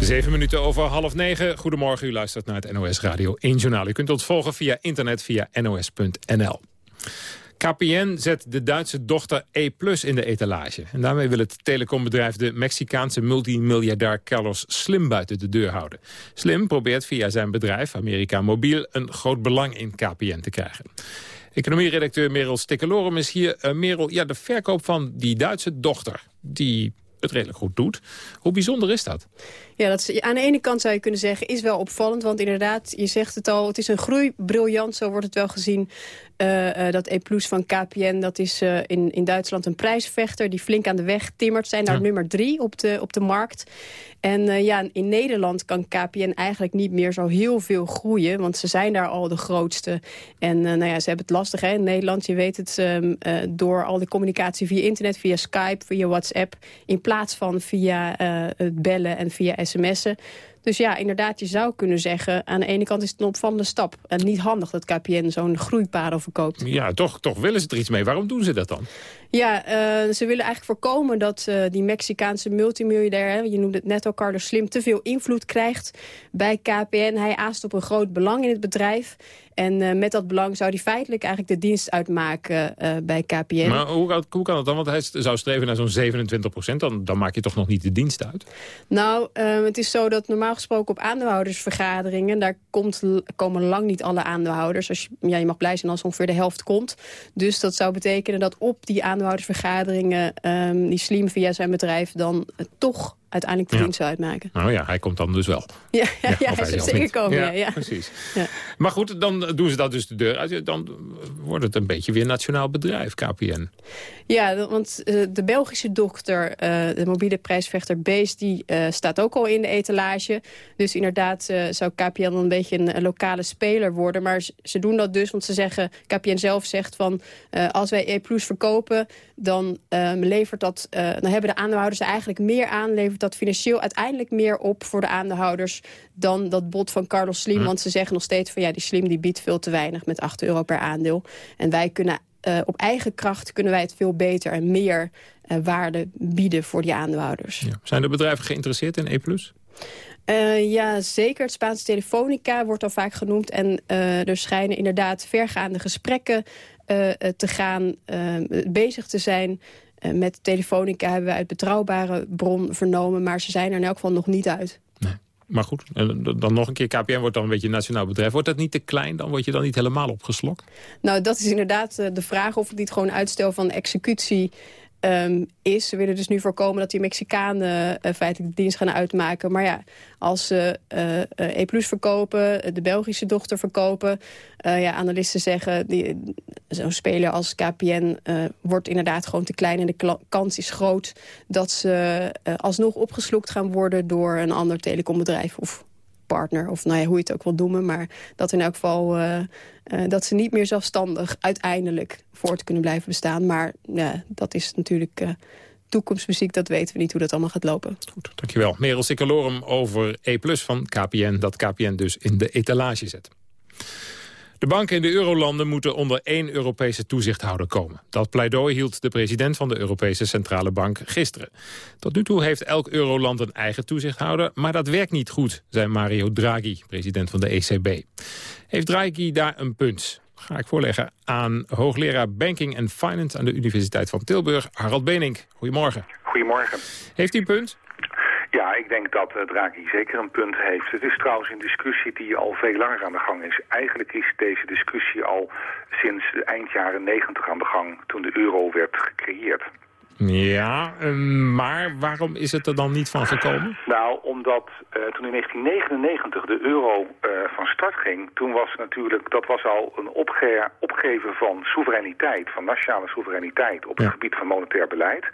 Zeven minuten over half negen. Goedemorgen, u luistert naar het NOS Radio 1 Journaal. U kunt ons volgen via internet via nos.nl. KPN zet de Duitse dochter E Plus in de etalage. En daarmee wil het telecombedrijf de Mexicaanse multimiljardair Carlos Slim buiten de deur houden. Slim probeert via zijn bedrijf, Amerika Mobiel, een groot belang in KPN te krijgen. Economieredacteur Merel Stikkelorum is hier. Uh, Merel, ja, de verkoop van die Duitse dochter, die het redelijk goed doet. Hoe bijzonder is dat? Ja, dat is, aan de ene kant zou je kunnen zeggen, is wel opvallend. Want inderdaad, je zegt het al, het is een groeibriljant, zo wordt het wel gezien. Uh, uh, dat E Plus van KPN, dat is uh, in, in Duitsland een prijsvechter... die flink aan de weg timmert, zijn daar ja. nummer drie op de, op de markt. En ja, in Nederland kan KPN eigenlijk niet meer zo heel veel groeien... want ze zijn daar al de grootste. En nou ja, ze hebben het lastig hè? in Nederland. Je weet het, um, door al die communicatie via internet, via Skype, via WhatsApp... in plaats van via het bellen en via sms'en... Dus ja, inderdaad, je zou kunnen zeggen... aan de ene kant is het een opvallende stap. En niet handig dat KPN zo'n groeiparel verkoopt. Ja, toch, toch willen ze er iets mee. Waarom doen ze dat dan? Ja, uh, ze willen eigenlijk voorkomen dat uh, die Mexicaanse multimiljardair... Hè, je noemde het net al, Carlos Slim, te veel invloed krijgt bij KPN. Hij aast op een groot belang in het bedrijf. En uh, met dat belang zou hij feitelijk eigenlijk de dienst uitmaken bij KPN. Maar hoe, hoe, kan het dan? Want hij zou streven naar zo'n 27 procent. Dan, dan maak je toch nog niet de dienst uit? Nou, het is zo dat normaal gesproken op aandeelhoudersvergaderingen... daar komt, komen lang niet alle aandeelhouders. Als je, ja, je mag blij zijn als ongeveer de helft komt. Dus dat zou betekenen dat op die aandeelhoudersvergaderingen... Um, die Slim via zijn bedrijf dan toch uiteindelijk de ja. dienst zou uitmaken. Nou ja, hij komt dan dus wel. Ja, ja, ja, hij zou zeker komen. Ja, ja, precies. Maar goed, dan doen ze dat dus de deur uit. Dan wordt het een beetje weer nationaal bedrijf, KPN. Ja, want uh, de Belgische dokter, uh, de mobiele prijsvechter Beest... die uh, staat ook al in de etalage. Dus inderdaad zou KPN dan een beetje een, lokale speler worden. Maar ze doen dat dus, want ze zeggen... KPN zelf zegt van, als wij E Plus verkopen... dan um, levert dat, dan hebben de aandeelhouders er eigenlijk meer aan... levert dat financieel uiteindelijk meer op voor de aandeelhouders... dan dat bod van Carlos Slim. Hm. Want ze zeggen nog steeds van ja, die Slim die biedt veel te weinig met 8 euro per aandeel. En wij kunnen op eigen kracht kunnen wij het veel beter en meer waarde bieden voor die aandeelhouders. Ja. Zijn de bedrijven geïnteresseerd in E+. Uh, ja, zeker. Het Spaanse telefonica wordt al vaak genoemd. En er schijnen inderdaad vergaande gesprekken te gaan, bezig te zijn. Met telefonica hebben we uit betrouwbare bron vernomen. Maar ze zijn er in elk geval nog niet uit. Nee. Maar goed, dan nog een keer. KPN wordt dan een beetje een nationaal bedrijf. Wordt dat niet te klein? Dan word je dan niet helemaal opgeslokt? Nou, dat is inderdaad de vraag of het niet gewoon uitstel van executie um, is. Ze willen dus nu voorkomen dat die Mexicanen uh, feitelijk de dienst gaan uitmaken. Maar ja, als ze uh, E Plus verkopen, de Belgische dochter verkopen... Ja, analisten zeggen, zo'n speler als KPN wordt inderdaad gewoon te klein... en de kans is groot dat ze alsnog opgeslokt gaan worden... door een ander telecombedrijf of partner. Of nou ja, hoe je het ook wil noemen. Maar dat in elk geval uh, uh, dat ze niet meer zelfstandig uiteindelijk voort kunnen blijven bestaan. Maar dat is natuurlijk uh, toekomstmuziek. Dat weten we niet hoe dat allemaal gaat lopen. Goed, dankjewel. Merel Sikkelorum over E van KPN. Dat KPN dus in de etalage zet. De banken in de eurolanden moeten onder één Europese toezichthouder komen. Dat pleidooi hield de president van de Europese Centrale Bank gisteren. Tot nu toe heeft elk euroland een eigen toezichthouder, maar dat werkt niet goed, zei Mario Draghi, president van de ECB. Heeft Draghi daar een punt? Ga ik voorleggen aan hoogleraar Banking and Finance aan de Universiteit van Tilburg, Harald Benink. Goedemorgen. Goedemorgen. Heeft hij een punt? Ja, ik denk dat uh, Draghi zeker een punt heeft. Het is trouwens een discussie die al veel langer aan de gang is. Eigenlijk is deze discussie al sinds eind jaren negentig aan de gang... toen de euro werd gecreëerd. Ja, ehm, maar waarom is het er dan niet van gekomen? Nou, omdat uh, toen in 1999 de euro uh, van start ging... toen was natuurlijk, dat was al een opge opgeven van soevereiniteit... van nationale soevereiniteit op het gebied van monetair beleid.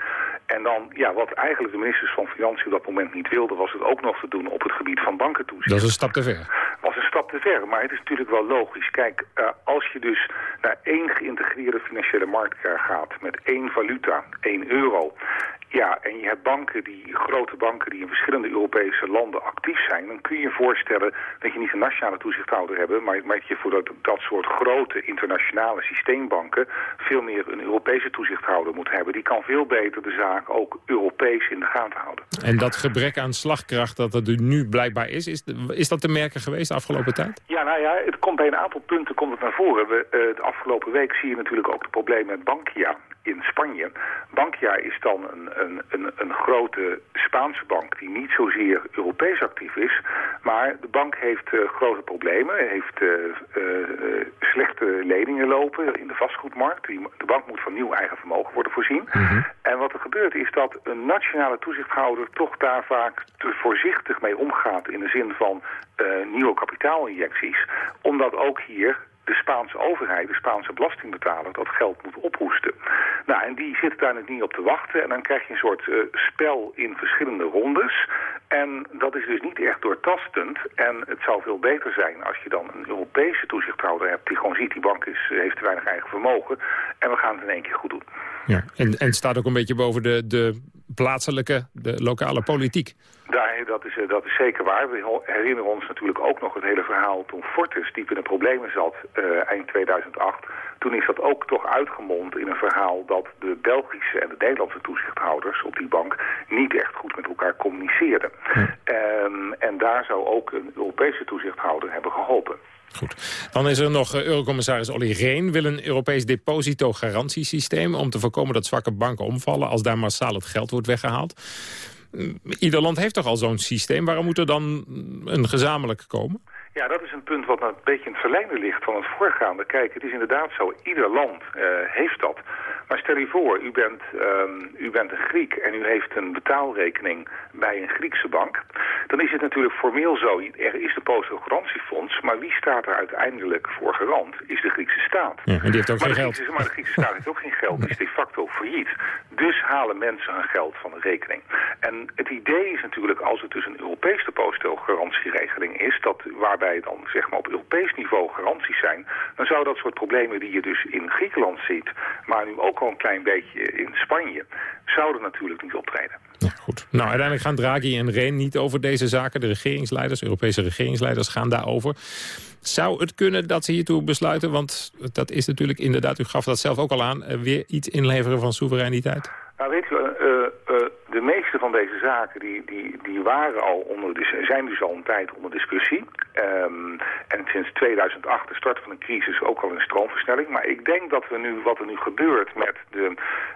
En dan, ja, wat eigenlijk de ministers van Financiën op dat moment niet wilden... was het ook nog te doen op het gebied van bankentoezicht. Dat is een stap te ver. was een stap te ver, maar het is natuurlijk wel logisch. Kijk, uh, als je dus naar één geïntegreerde financiële markt gaat... met één valuta, één euro euro. Ja, en je hebt banken, die grote banken die in verschillende Europese landen actief zijn. Dan kun je je voorstellen dat je niet een nationale toezichthouder hebt, maar, maar dat je voor dat, dat soort grote internationale systeembanken veel meer een Europese toezichthouder moet hebben. Die kan veel beter de zaak ook Europees in de gaten houden. En dat gebrek aan slagkracht dat er nu blijkbaar is, is, is dat te merken geweest de afgelopen tijd? Ja, nou ja, het komt bij een aantal punten komt het naar voren. We, uh, de afgelopen week zie je natuurlijk ook de problemen met Bankia in Spanje. Bankia is dan een, een, een, een, grote Spaanse bank die niet zozeer Europees actief is. Maar de bank heeft uh, grote problemen, heeft uh, uh, slechte leningen lopen in de vastgoedmarkt. De bank moet van nieuw eigen vermogen worden voorzien. Mm -hmm. En wat er gebeurt is dat een nationale toezichthouder toch daar vaak te voorzichtig mee omgaat in de zin van nieuwe kapitaalinjecties. Omdat ook hier de Spaanse overheid, de Spaanse belastingbetaler, dat geld moet ophoesten. Nou, en die zitten daar niet op te wachten. En dan krijg je een soort uh, spel in verschillende rondes. En dat is dus niet echt doortastend. En het zou veel beter zijn als je dan een Europese toezichthouder hebt... die gewoon ziet, die bank is, heeft te weinig eigen vermogen. En we gaan het in één keer goed doen. Ja, en, en staat ook een beetje boven de, de plaatselijke, de lokale politiek. Daar, dat, is, dat is zeker waar. We herinneren ons natuurlijk ook nog het hele verhaal toen Fortis diep in de problemen zat uh, eind 2008. Toen is dat ook toch uitgemond in een verhaal dat de Belgische en de Nederlandse toezichthouders op die bank niet echt goed met elkaar communiceerden. Hm. Um, en daar zou ook een Europese toezichthouder hebben geholpen. Goed. Dan is er nog uh, Eurocommissaris Olly Reen wil een Europees depositogarantiesysteem... om te voorkomen dat zwakke banken omvallen als daar massaal het geld wordt weggehaald. Ieder land heeft toch al zo'n systeem. Waarom moet er dan een gezamenlijk komen? Ja, dat is een punt wat een beetje in het verlengde ligt van het voorgaande. Kijk, het is inderdaad zo, ieder land uh, heeft dat. Maar stel je voor, u bent, um, u bent een Griek en u heeft een betaalrekening bij een Griekse bank. Dan is het natuurlijk formeel zo, er is de postgarantiefonds, maar wie staat er uiteindelijk voor garant? Is de Griekse staat. Ja, en die heeft ook maar geen geld. Maar de Griekse staat heeft ook geen geld, die is de facto failliet. Dus halen mensen hun geld van de rekening. En het idee is natuurlijk, als het dus een Europese postgarantieregeling is, dat waarbij dan zeg maar op Europees niveau garanties zijn, dan zou dat soort problemen die je dus in Griekenland ziet, maar nu ook al een klein beetje in Spanje, zouden natuurlijk niet optreden. Ja, goed. Nou, uiteindelijk gaan Draghi en Reen niet over deze zaken. De regeringsleiders, Europese regeringsleiders gaan daarover. Zou het kunnen dat ze hiertoe besluiten, want dat is natuurlijk inderdaad, u gaf dat zelf ook al aan, eh, weer iets inleveren van soevereiniteit? Nou, weet u, uh, uh, de meeste van deze zaken die, die, die waren al onder, zijn dus al een tijd onder discussie. Um, en sinds 2008, de start van de crisis, ook al een stroomversnelling. Maar ik denk dat we nu, wat er nu gebeurt met, de,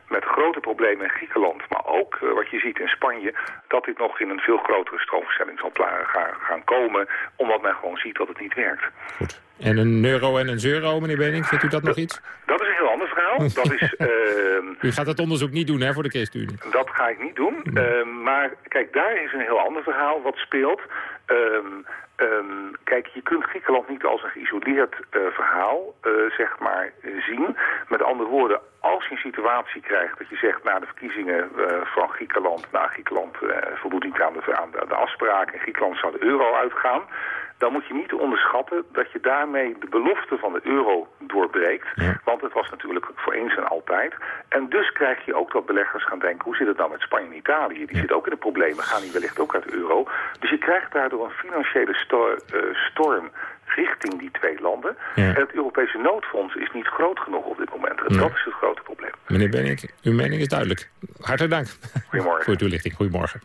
met grote problemen in Griekenland, maar ook uh, wat je ziet in Spanje, dat dit nog in een veel grotere stroomversnelling zal gaan, gaan komen, omdat men gewoon ziet dat het niet werkt. Goed. En een euro en een euro, meneer Benning, vindt u dat nog iets? Dat is een heel ander verhaal. Dat is, uh, u gaat dat onderzoek niet doen hè, voor de ChristenUnie? Dat ga ik niet doen. Uh, maar kijk, daar is een heel ander verhaal wat speelt. Um, Um, kijk, je kunt Griekenland niet als een geïsoleerd uh, verhaal, uh, zeg maar, zien. Met andere woorden, als je een situatie krijgt dat je zegt... na de verkiezingen uh, van Griekenland, nou, Griekenland voldoet niet aan de, aan de, de afspraken... en Griekenland zou de euro uitgaan dan moet je niet onderschatten dat je daarmee de belofte van de euro doorbreekt. Want het was natuurlijk voor eens en altijd. En dus krijg je ook dat beleggers gaan denken, hoe zit het dan met Spanje en Italië? Die zitten ook in de problemen, gaan die wellicht ook uit de euro. Dus je krijgt daardoor een financiële sto uh, storm richting die twee landen. Ja. En het Europese noodfonds is niet groot genoeg op dit moment. En dat is het grote probleem. Meneer Benink, uw mening is duidelijk. Hartelijk dank. Goedemorgen. Voor uw toelichting. Goedemorgen.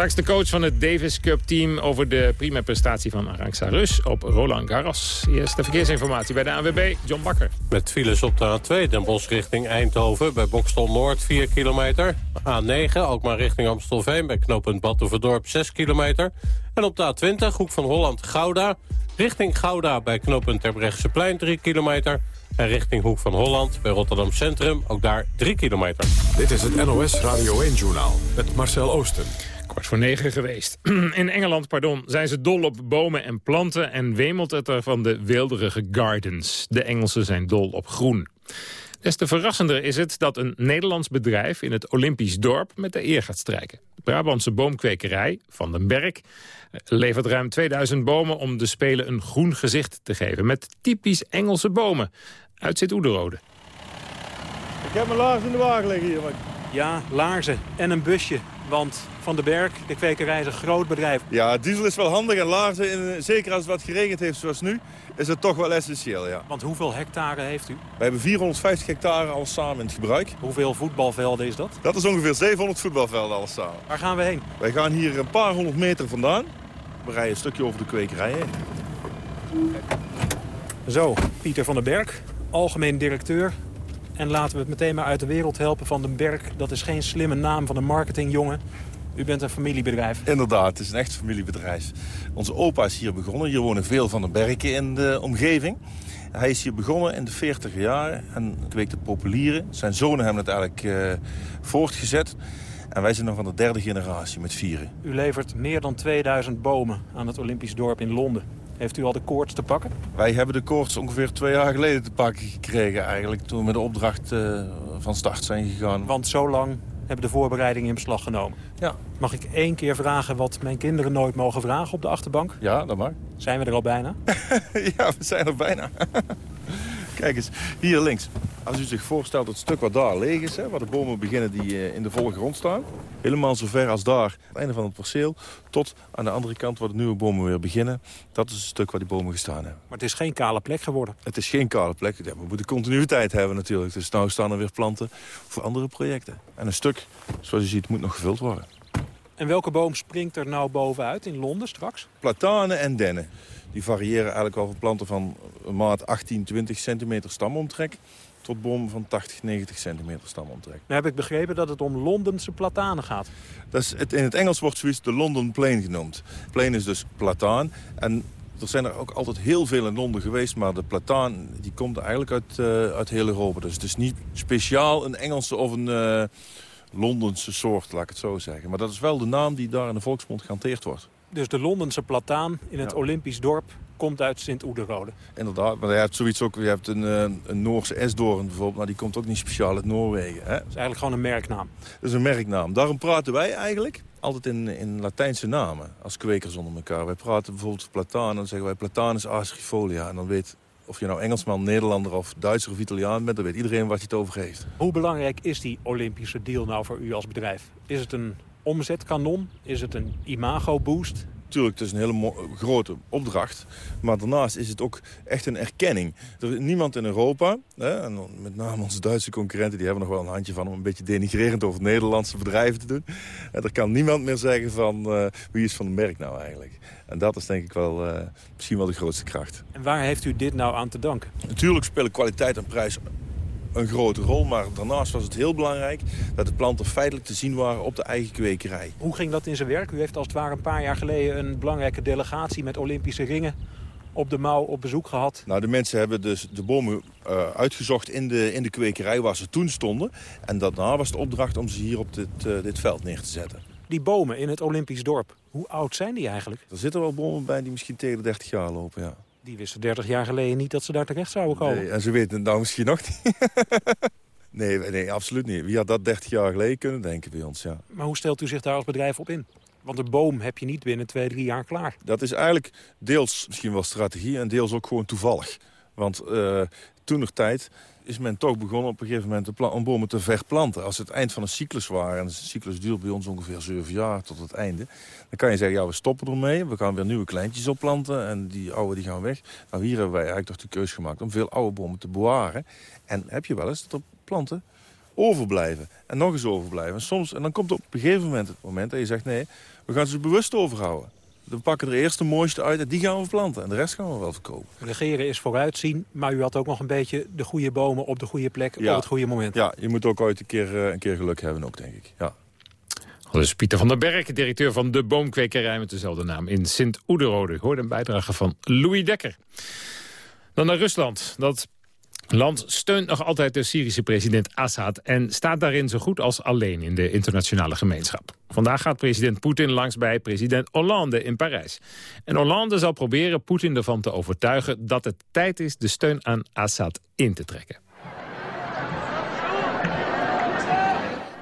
Straks de coach van het Davis Cup team over de prima prestatie van Arantxa Rus op Roland Garros. Eerst de verkeersinformatie bij de ANWB, John Bakker. Met files op de A2, Den Bosch richting Eindhoven, bij Bokstel Noord 4 kilometer. A9, ook maar richting Amstelveen, bij knooppunt Battenverdorp 6 kilometer. En op de A20, hoek van Holland Gouda, richting Gouda bij knooppunt Terbrechtseplein 3 kilometer. En richting Hoek van Holland bij Rotterdam Centrum, ook daar 3 kilometer. Dit is het NOS Radio 1-journaal met Marcel Oosten. Kwart voor negen geweest. In Engeland pardon, zijn ze dol op bomen en planten... en wemelt het er van de wilderige gardens. De Engelsen zijn dol op groen. Des te verrassender is het dat een Nederlands bedrijf... in het Olympisch dorp met de eer gaat strijken. De Brabantse boomkwekerij Van den Berg levert ruim 2000 bomen... om de Spelen een groen gezicht te geven... met typisch Engelse bomen uit Sint-Oederode. Ik heb mijn laars in de wagen liggen hier. Maar... Ja, laarzen en een busje. Want Van den Berg, de kwekerij, is een groot bedrijf. Ja, diesel is wel handig en laarzen, in, zeker als het wat geregend heeft zoals nu, is het toch wel essentieel, ja. Want hoeveel hectare heeft u? We hebben 450 hectare al samen in het gebruik. Hoeveel voetbalvelden is dat? Dat is ongeveer 700 voetbalvelden al samen. Waar gaan we heen? Wij gaan hier een paar honderd meter vandaan. We rijden een stukje over de kwekerij heen. Zo, Pieter van den Berg, algemeen directeur. En laten we het meteen maar uit de wereld helpen van den Berg. Dat is geen slimme naam van een marketingjongen. U bent een familiebedrijf. Inderdaad, het is een echt familiebedrijf. Onze opa is hier begonnen. Hier wonen veel van de berken in de omgeving. Hij is hier begonnen in de 40 jaar en kweekte populieren. Zijn zonen hebben het eigenlijk uh, voortgezet. En wij zijn nog van de derde generatie met vieren. U levert meer dan 2000 bomen aan het Olympisch dorp in Londen. Heeft u al de koorts te pakken? Wij hebben de koorts ongeveer twee jaar geleden te pakken gekregen eigenlijk. Toen we met de opdracht uh, van start zijn gegaan. Want zo lang hebben de voorbereidingen in beslag genomen. Ja. Mag ik één keer vragen wat mijn kinderen nooit mogen vragen op de achterbank? Ja, dat mag. Zijn we er al bijna? ja, we zijn er bijna. Kijk eens, hier links. Als u zich voorstelt het stuk wat daar leeg is, hè, waar de bomen beginnen die uh, in de volle grond staan. Helemaal zo ver als daar, het einde van het perceel, tot aan de andere kant waar de nieuwe bomen weer beginnen. Dat is het stuk waar die bomen gestaan hebben. Maar het is geen kale plek geworden? Het is geen kale plek. Ja, we moeten continuïteit hebben natuurlijk. Dus nou staan er weer planten voor andere projecten. En een stuk, zoals je ziet, moet nog gevuld worden. En welke boom springt er nou bovenuit in Londen straks? Platanen en dennen. Die variëren eigenlijk al van planten van maat 18, 20 centimeter stamomtrek tot bomen van 80, 90 centimeter stamomtrek. Nu heb ik begrepen dat het om Londense platanen gaat. Dat is het, in het Engels wordt zoiets de London Plane genoemd. Plane is dus plataan. En er zijn er ook altijd heel veel in Londen geweest, maar de plataan die komt eigenlijk uit, uh, uit heel Europa. Dus het is niet speciaal een Engelse of een uh, Londense soort, laat ik het zo zeggen. Maar dat is wel de naam die daar in de volksmond gehanteerd wordt. Dus de Londense plataan in het ja. Olympisch dorp komt uit Sint-Oederode. Inderdaad, maar je hebt zoiets ook. Je hebt een, een Noorse esdoorn bijvoorbeeld, maar die komt ook niet speciaal uit Noorwegen. Hè? Dat is eigenlijk gewoon een merknaam. Dat is een merknaam. Daarom praten wij eigenlijk altijd in, in Latijnse namen als kwekers onder elkaar. Wij praten bijvoorbeeld plataan, dan zeggen wij platanus acrifolia. En dan weet of je nou Engelsman, Nederlander of Duitser of Italiaan bent... dan weet iedereen wat je het over heeft. Hoe belangrijk is die Olympische deal nou voor u als bedrijf? Is het een omzetkanon? Is het een imago-boost? Natuurlijk, het is een hele grote opdracht. Maar daarnaast is het ook echt een erkenning. Er is niemand in Europa, hè, en met name onze Duitse concurrenten... die hebben nog wel een handje van om een beetje denigrerend over Nederlandse bedrijven te doen. En er kan niemand meer zeggen van uh, wie is van de merk nou eigenlijk. En dat is denk ik wel uh, misschien wel de grootste kracht. En waar heeft u dit nou aan te danken? Natuurlijk spelen kwaliteit en prijs een grote rol. Maar daarnaast was het heel belangrijk dat de planten feitelijk te zien waren op de eigen kwekerij. Hoe ging dat in zijn werk? U heeft als het ware een paar jaar geleden een belangrijke delegatie met Olympische ringen op de mouw op bezoek gehad. Nou, de mensen hebben dus de bomen uh, uitgezocht in de, in de kwekerij waar ze toen stonden. En daarna was de opdracht om ze hier op dit, uh, dit veld neer te zetten. Die bomen in het Olympisch dorp, hoe oud zijn die eigenlijk? Er zitten wel bomen bij die misschien tegen de 30 jaar lopen, ja. Die wisten 30 jaar geleden niet dat ze daar terecht zouden komen. Nee, en ze weten het nou misschien nog niet. nee, nee, absoluut niet. Wie had dat 30 jaar geleden kunnen denken bij ons, ja. Maar hoe stelt u zich daar als bedrijf op in? Want een boom heb je niet binnen twee, drie jaar klaar. Dat is eigenlijk deels misschien wel strategie en deels ook gewoon toevallig. Want uh, toen nog tijd is men toch begonnen op een gegeven moment om bomen te verplanten. Als het eind van een cyclus waren, en de cyclus duurt bij ons ongeveer zeven jaar tot het einde... dan kan je zeggen, ja, we stoppen ermee, we gaan weer nieuwe kleintjes opplanten... en die oude die gaan weg. Nou, hier hebben wij eigenlijk toch de keuze gemaakt om veel oude bomen te bewaren. En heb je wel eens dat er planten overblijven en nog eens overblijven. En, soms, en dan komt op een gegeven moment het moment dat je zegt... nee, we gaan ze bewust overhouden. We pakken er eerst de mooiste uit en die gaan we planten. En de rest gaan we wel verkopen. Regeren is vooruitzien, maar u had ook nog een beetje de goede bomen op de goede plek ja. op het goede moment. Ja, je moet ook ooit een keer, een keer geluk hebben ook, denk ik. Ja. Dus Pieter van der Berg, directeur van de boomkwekerij met dezelfde naam in Sint-Oederode. Hoorde een bijdrage van Louis Dekker. Dan naar Rusland. Dat land steunt nog altijd de Syrische president Assad... en staat daarin zo goed als alleen in de internationale gemeenschap. Vandaag gaat president Poetin langs bij president Hollande in Parijs. En Hollande zal proberen Poetin ervan te overtuigen... dat het tijd is de steun aan Assad in te trekken.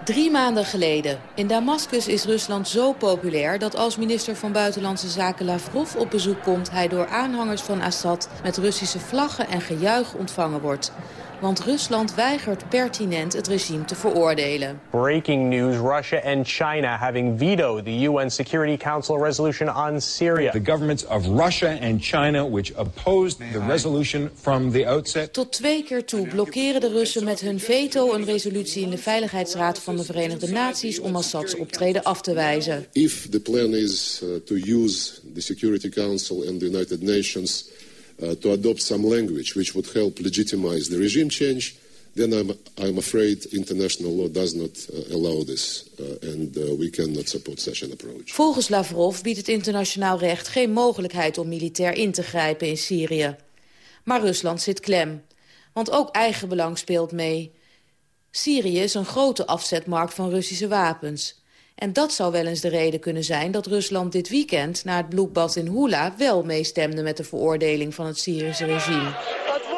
Drie maanden geleden. In Damascus is Rusland zo populair dat als minister van Buitenlandse Zaken Lavrov op bezoek komt... hij door aanhangers van Assad met Russische vlaggen en gejuich ontvangen wordt. Want Rusland weigert pertinent het regime te veroordelen. Breaking news, Russia and China having vetoed the UN Security Council resolution on Syria. The governments of Russia and China which opposed the resolution from the outset. Tot twee keer toe blokkeren de Russen met hun veto een resolutie in de Veiligheidsraad van de Verenigde Naties om Assads optreden af te wijzen. If the plan is uh, to use the Security Council and the United Nations uh, to adopt some language which would help legitimize the regime change, then I'm, I'm afraid international law does not uh, allow this. Uh, and we cannot support such an approach. Volgens Lavrov biedt het internationaal recht geen mogelijkheid om militair in te grijpen in Syrië. Maar Rusland zit klem. Want ook eigen belang speelt mee. Syrië is een grote afzetmarkt van Russische wapens. En dat zou wel eens de reden kunnen zijn dat Rusland dit weekend... na het bloedbad in Hula wel meestemde met de veroordeling van het Syrische regime.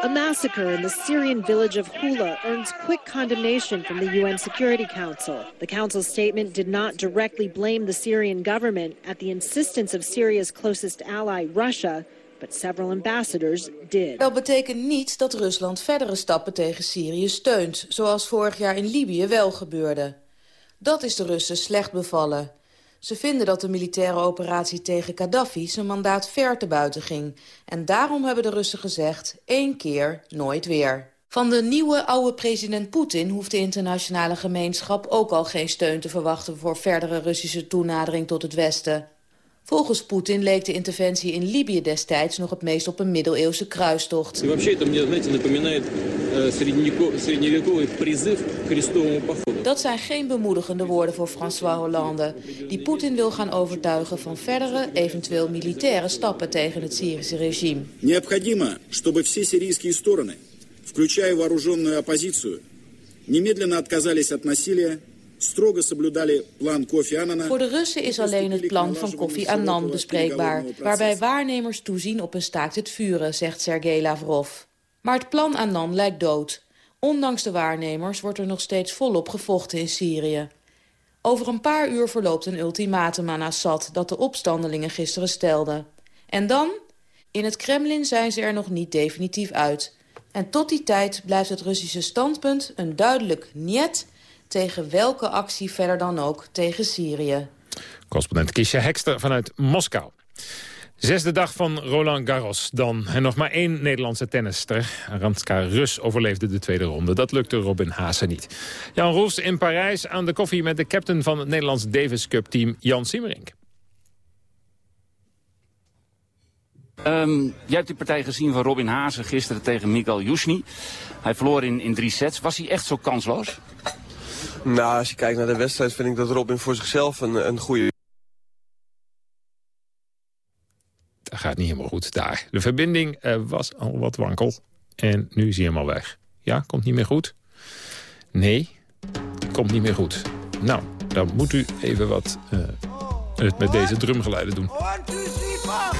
A massacre in the Syrian village of Hula earns quick condemnation from the UN Security Council. The council's statement did not directly blame the Syrian government at the insistence of Syria's closest ally, Russia, but several ambassadors did. Dat betekent niet dat Rusland verdere stappen tegen Syrië steunt, zoals vorig jaar in Libië wel gebeurde. Dat is de Russen slecht bevallen. Ze vinden dat de militaire operatie tegen Gaddafi zijn mandaat ver te buiten ging. En daarom hebben de Russen gezegd, één keer, nooit weer. Van de nieuwe oude president Poetin hoeft de internationale gemeenschap ook al geen steun te verwachten voor verdere Russische toenadering tot het Westen. Volgens Poetin leek de interventie in Libië destijds nog het meest op een middeleeuwse kruistocht. Dat zijn geen bemoedigende woorden voor François Hollande, die Poetin wil gaan overtuigen van verdere, eventueel militaire stappen tegen het Syrische regime. Необходимо, чтобы все сирийские стороны, включая вооруженную оппозицию, немедленно отказались от насилия voor de Russen is alleen het plan van Kofi Annan bespreekbaar... waarbij waarnemers toezien op een staakt het vuren, zegt Sergei Lavrov. Maar het plan Annan lijkt dood. Ondanks de waarnemers wordt er nog steeds volop gevochten in Syrië. Over een paar uur verloopt een ultimatum aan Assad... dat de opstandelingen gisteren stelden. En dan? In het Kremlin zijn ze er nog niet definitief uit. En tot die tijd blijft het Russische standpunt een duidelijk niet... tegen welke actie verder dan ook tegen Syrië. Correspondent Kisha Hekster vanuit Moskou. Zesde dag van Roland Garros dan. En nog maar één Nederlandse tennister. Ranska Rus overleefde de tweede ronde. Dat lukte Robin Haase niet. Jan Roels in Parijs aan de koffie met de captain van het Nederlands Davis Cup team Jan Simmerink. Um, jij hebt die partij gezien van Robin Haase gisteren tegen Mikael Jusni. Hij verloor in, in drie sets. Was hij echt zo kansloos? Nou, als je kijkt naar de wedstrijd vind ik dat Robin voor zichzelf een, een goede dat gaat niet helemaal goed daar. De verbinding uh, was al wat wankel. En nu is hij helemaal weg. Ja, komt niet meer goed? Nee, komt niet meer goed. Nou, dan moet u even wat uh, het met deze drumgeluiden doen. One, two, three,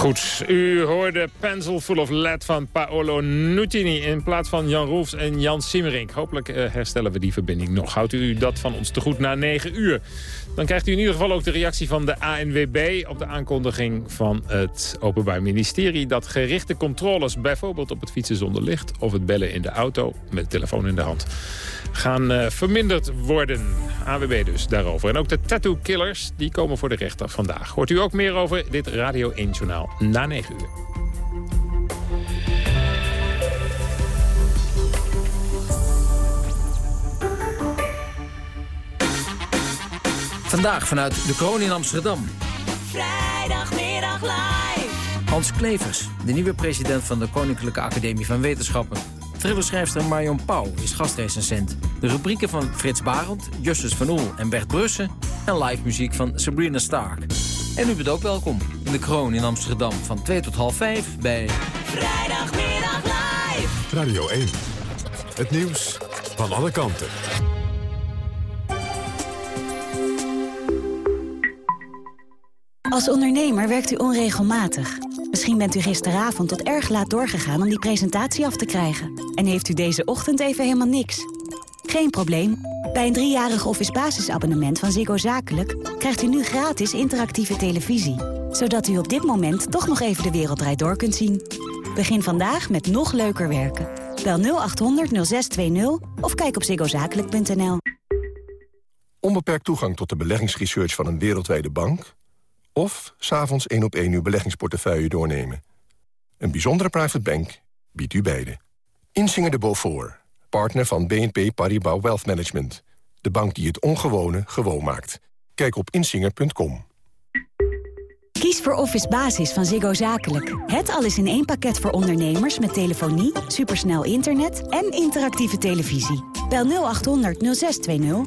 Goed, u hoorde Pencil Full of Lead van Paolo Nutini... in plaats van Jan Roefs en Jan Simmerink. Hopelijk uh, herstellen we die verbinding nog. Houdt u dat van ons te goed na 9 uur. Dan krijgt u in ieder geval ook de reactie van de ANWB... op de aankondiging van het Openbaar Ministerie... dat gerichte controles, bijvoorbeeld op het fietsen zonder licht... of het bellen in de auto met de telefoon in de hand gaan uh, verminderd worden. AWB dus daarover. En ook de tattoo killers die komen voor de rechter vandaag. Hoort u ook meer over dit Radio 1 Journaal na 9 uur. Vandaag vanuit de kroon in Amsterdam. Vrijdagmiddag live. Hans Klevers, de nieuwe president van de Koninklijke Academie van Wetenschappen. Thrillerschrijfster Marion Pauw is gastrecensent. De rubrieken van Frits Barend, Justus van Oel en Bert Brussen... en live muziek van Sabrina Stark. En u bent ook welkom in de Kroon in Amsterdam van 2 tot half 5 bij... Vrijdagmiddag live. Radio 1. Het nieuws van alle kanten. Als ondernemer werkt u onregelmatig. Misschien bent u gisteravond tot erg laat doorgegaan om die presentatie af te krijgen. En heeft u deze ochtend even helemaal niks. Geen probleem. Bij een driejarig office basisabonnement van Ziggo Zakelijk... krijgt u nu gratis interactieve televisie. Zodat u op dit moment toch nog even de wereld draait door kunt zien. Begin vandaag met nog leuker werken. Bel 0800 0620 of kijk op ziggozakelijk.nl. Onbeperkt toegang tot de beleggingsresearch van een wereldwijde bank... of s'avonds één op één uw beleggingsportefeuille doornemen. Een bijzondere private bank biedt u beide. Insinger de Beaufort partner van BNP Paribas Wealth Management. De bank die het ongewone gewoon maakt. Kijk op insinger.com. Kies voor Office Basis van Ziggo Zakelijk. Het alles in één pakket voor ondernemers met telefonie, supersnel internet en interactieve televisie. Bel 0800 0620.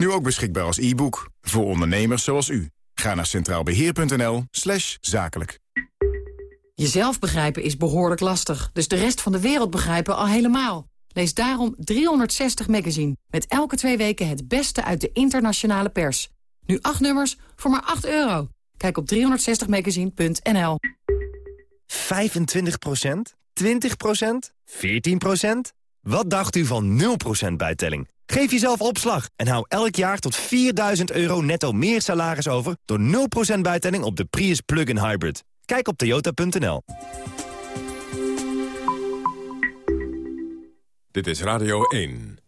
Nu ook beschikbaar als e-book. Voor ondernemers zoals u. Ga naar centraalbeheer.nl slash zakelijk. Jezelf begrijpen is behoorlijk lastig, dus de rest van de wereld begrijpen al helemaal. Lees daarom 360 Magazine, met elke twee weken het beste uit de internationale pers. Nu acht nummers voor maar 8 euro. Kijk op 360magazine.nl. 25% 20% 14% Wat dacht u van 0% bijtelling? Geef jezelf opslag en hou elk jaar tot 4000 euro netto meer salaris over... door 0% bijtelling op de Prius Plug-in Hybrid. Kijk op toyota.nl. Dit is Radio 1.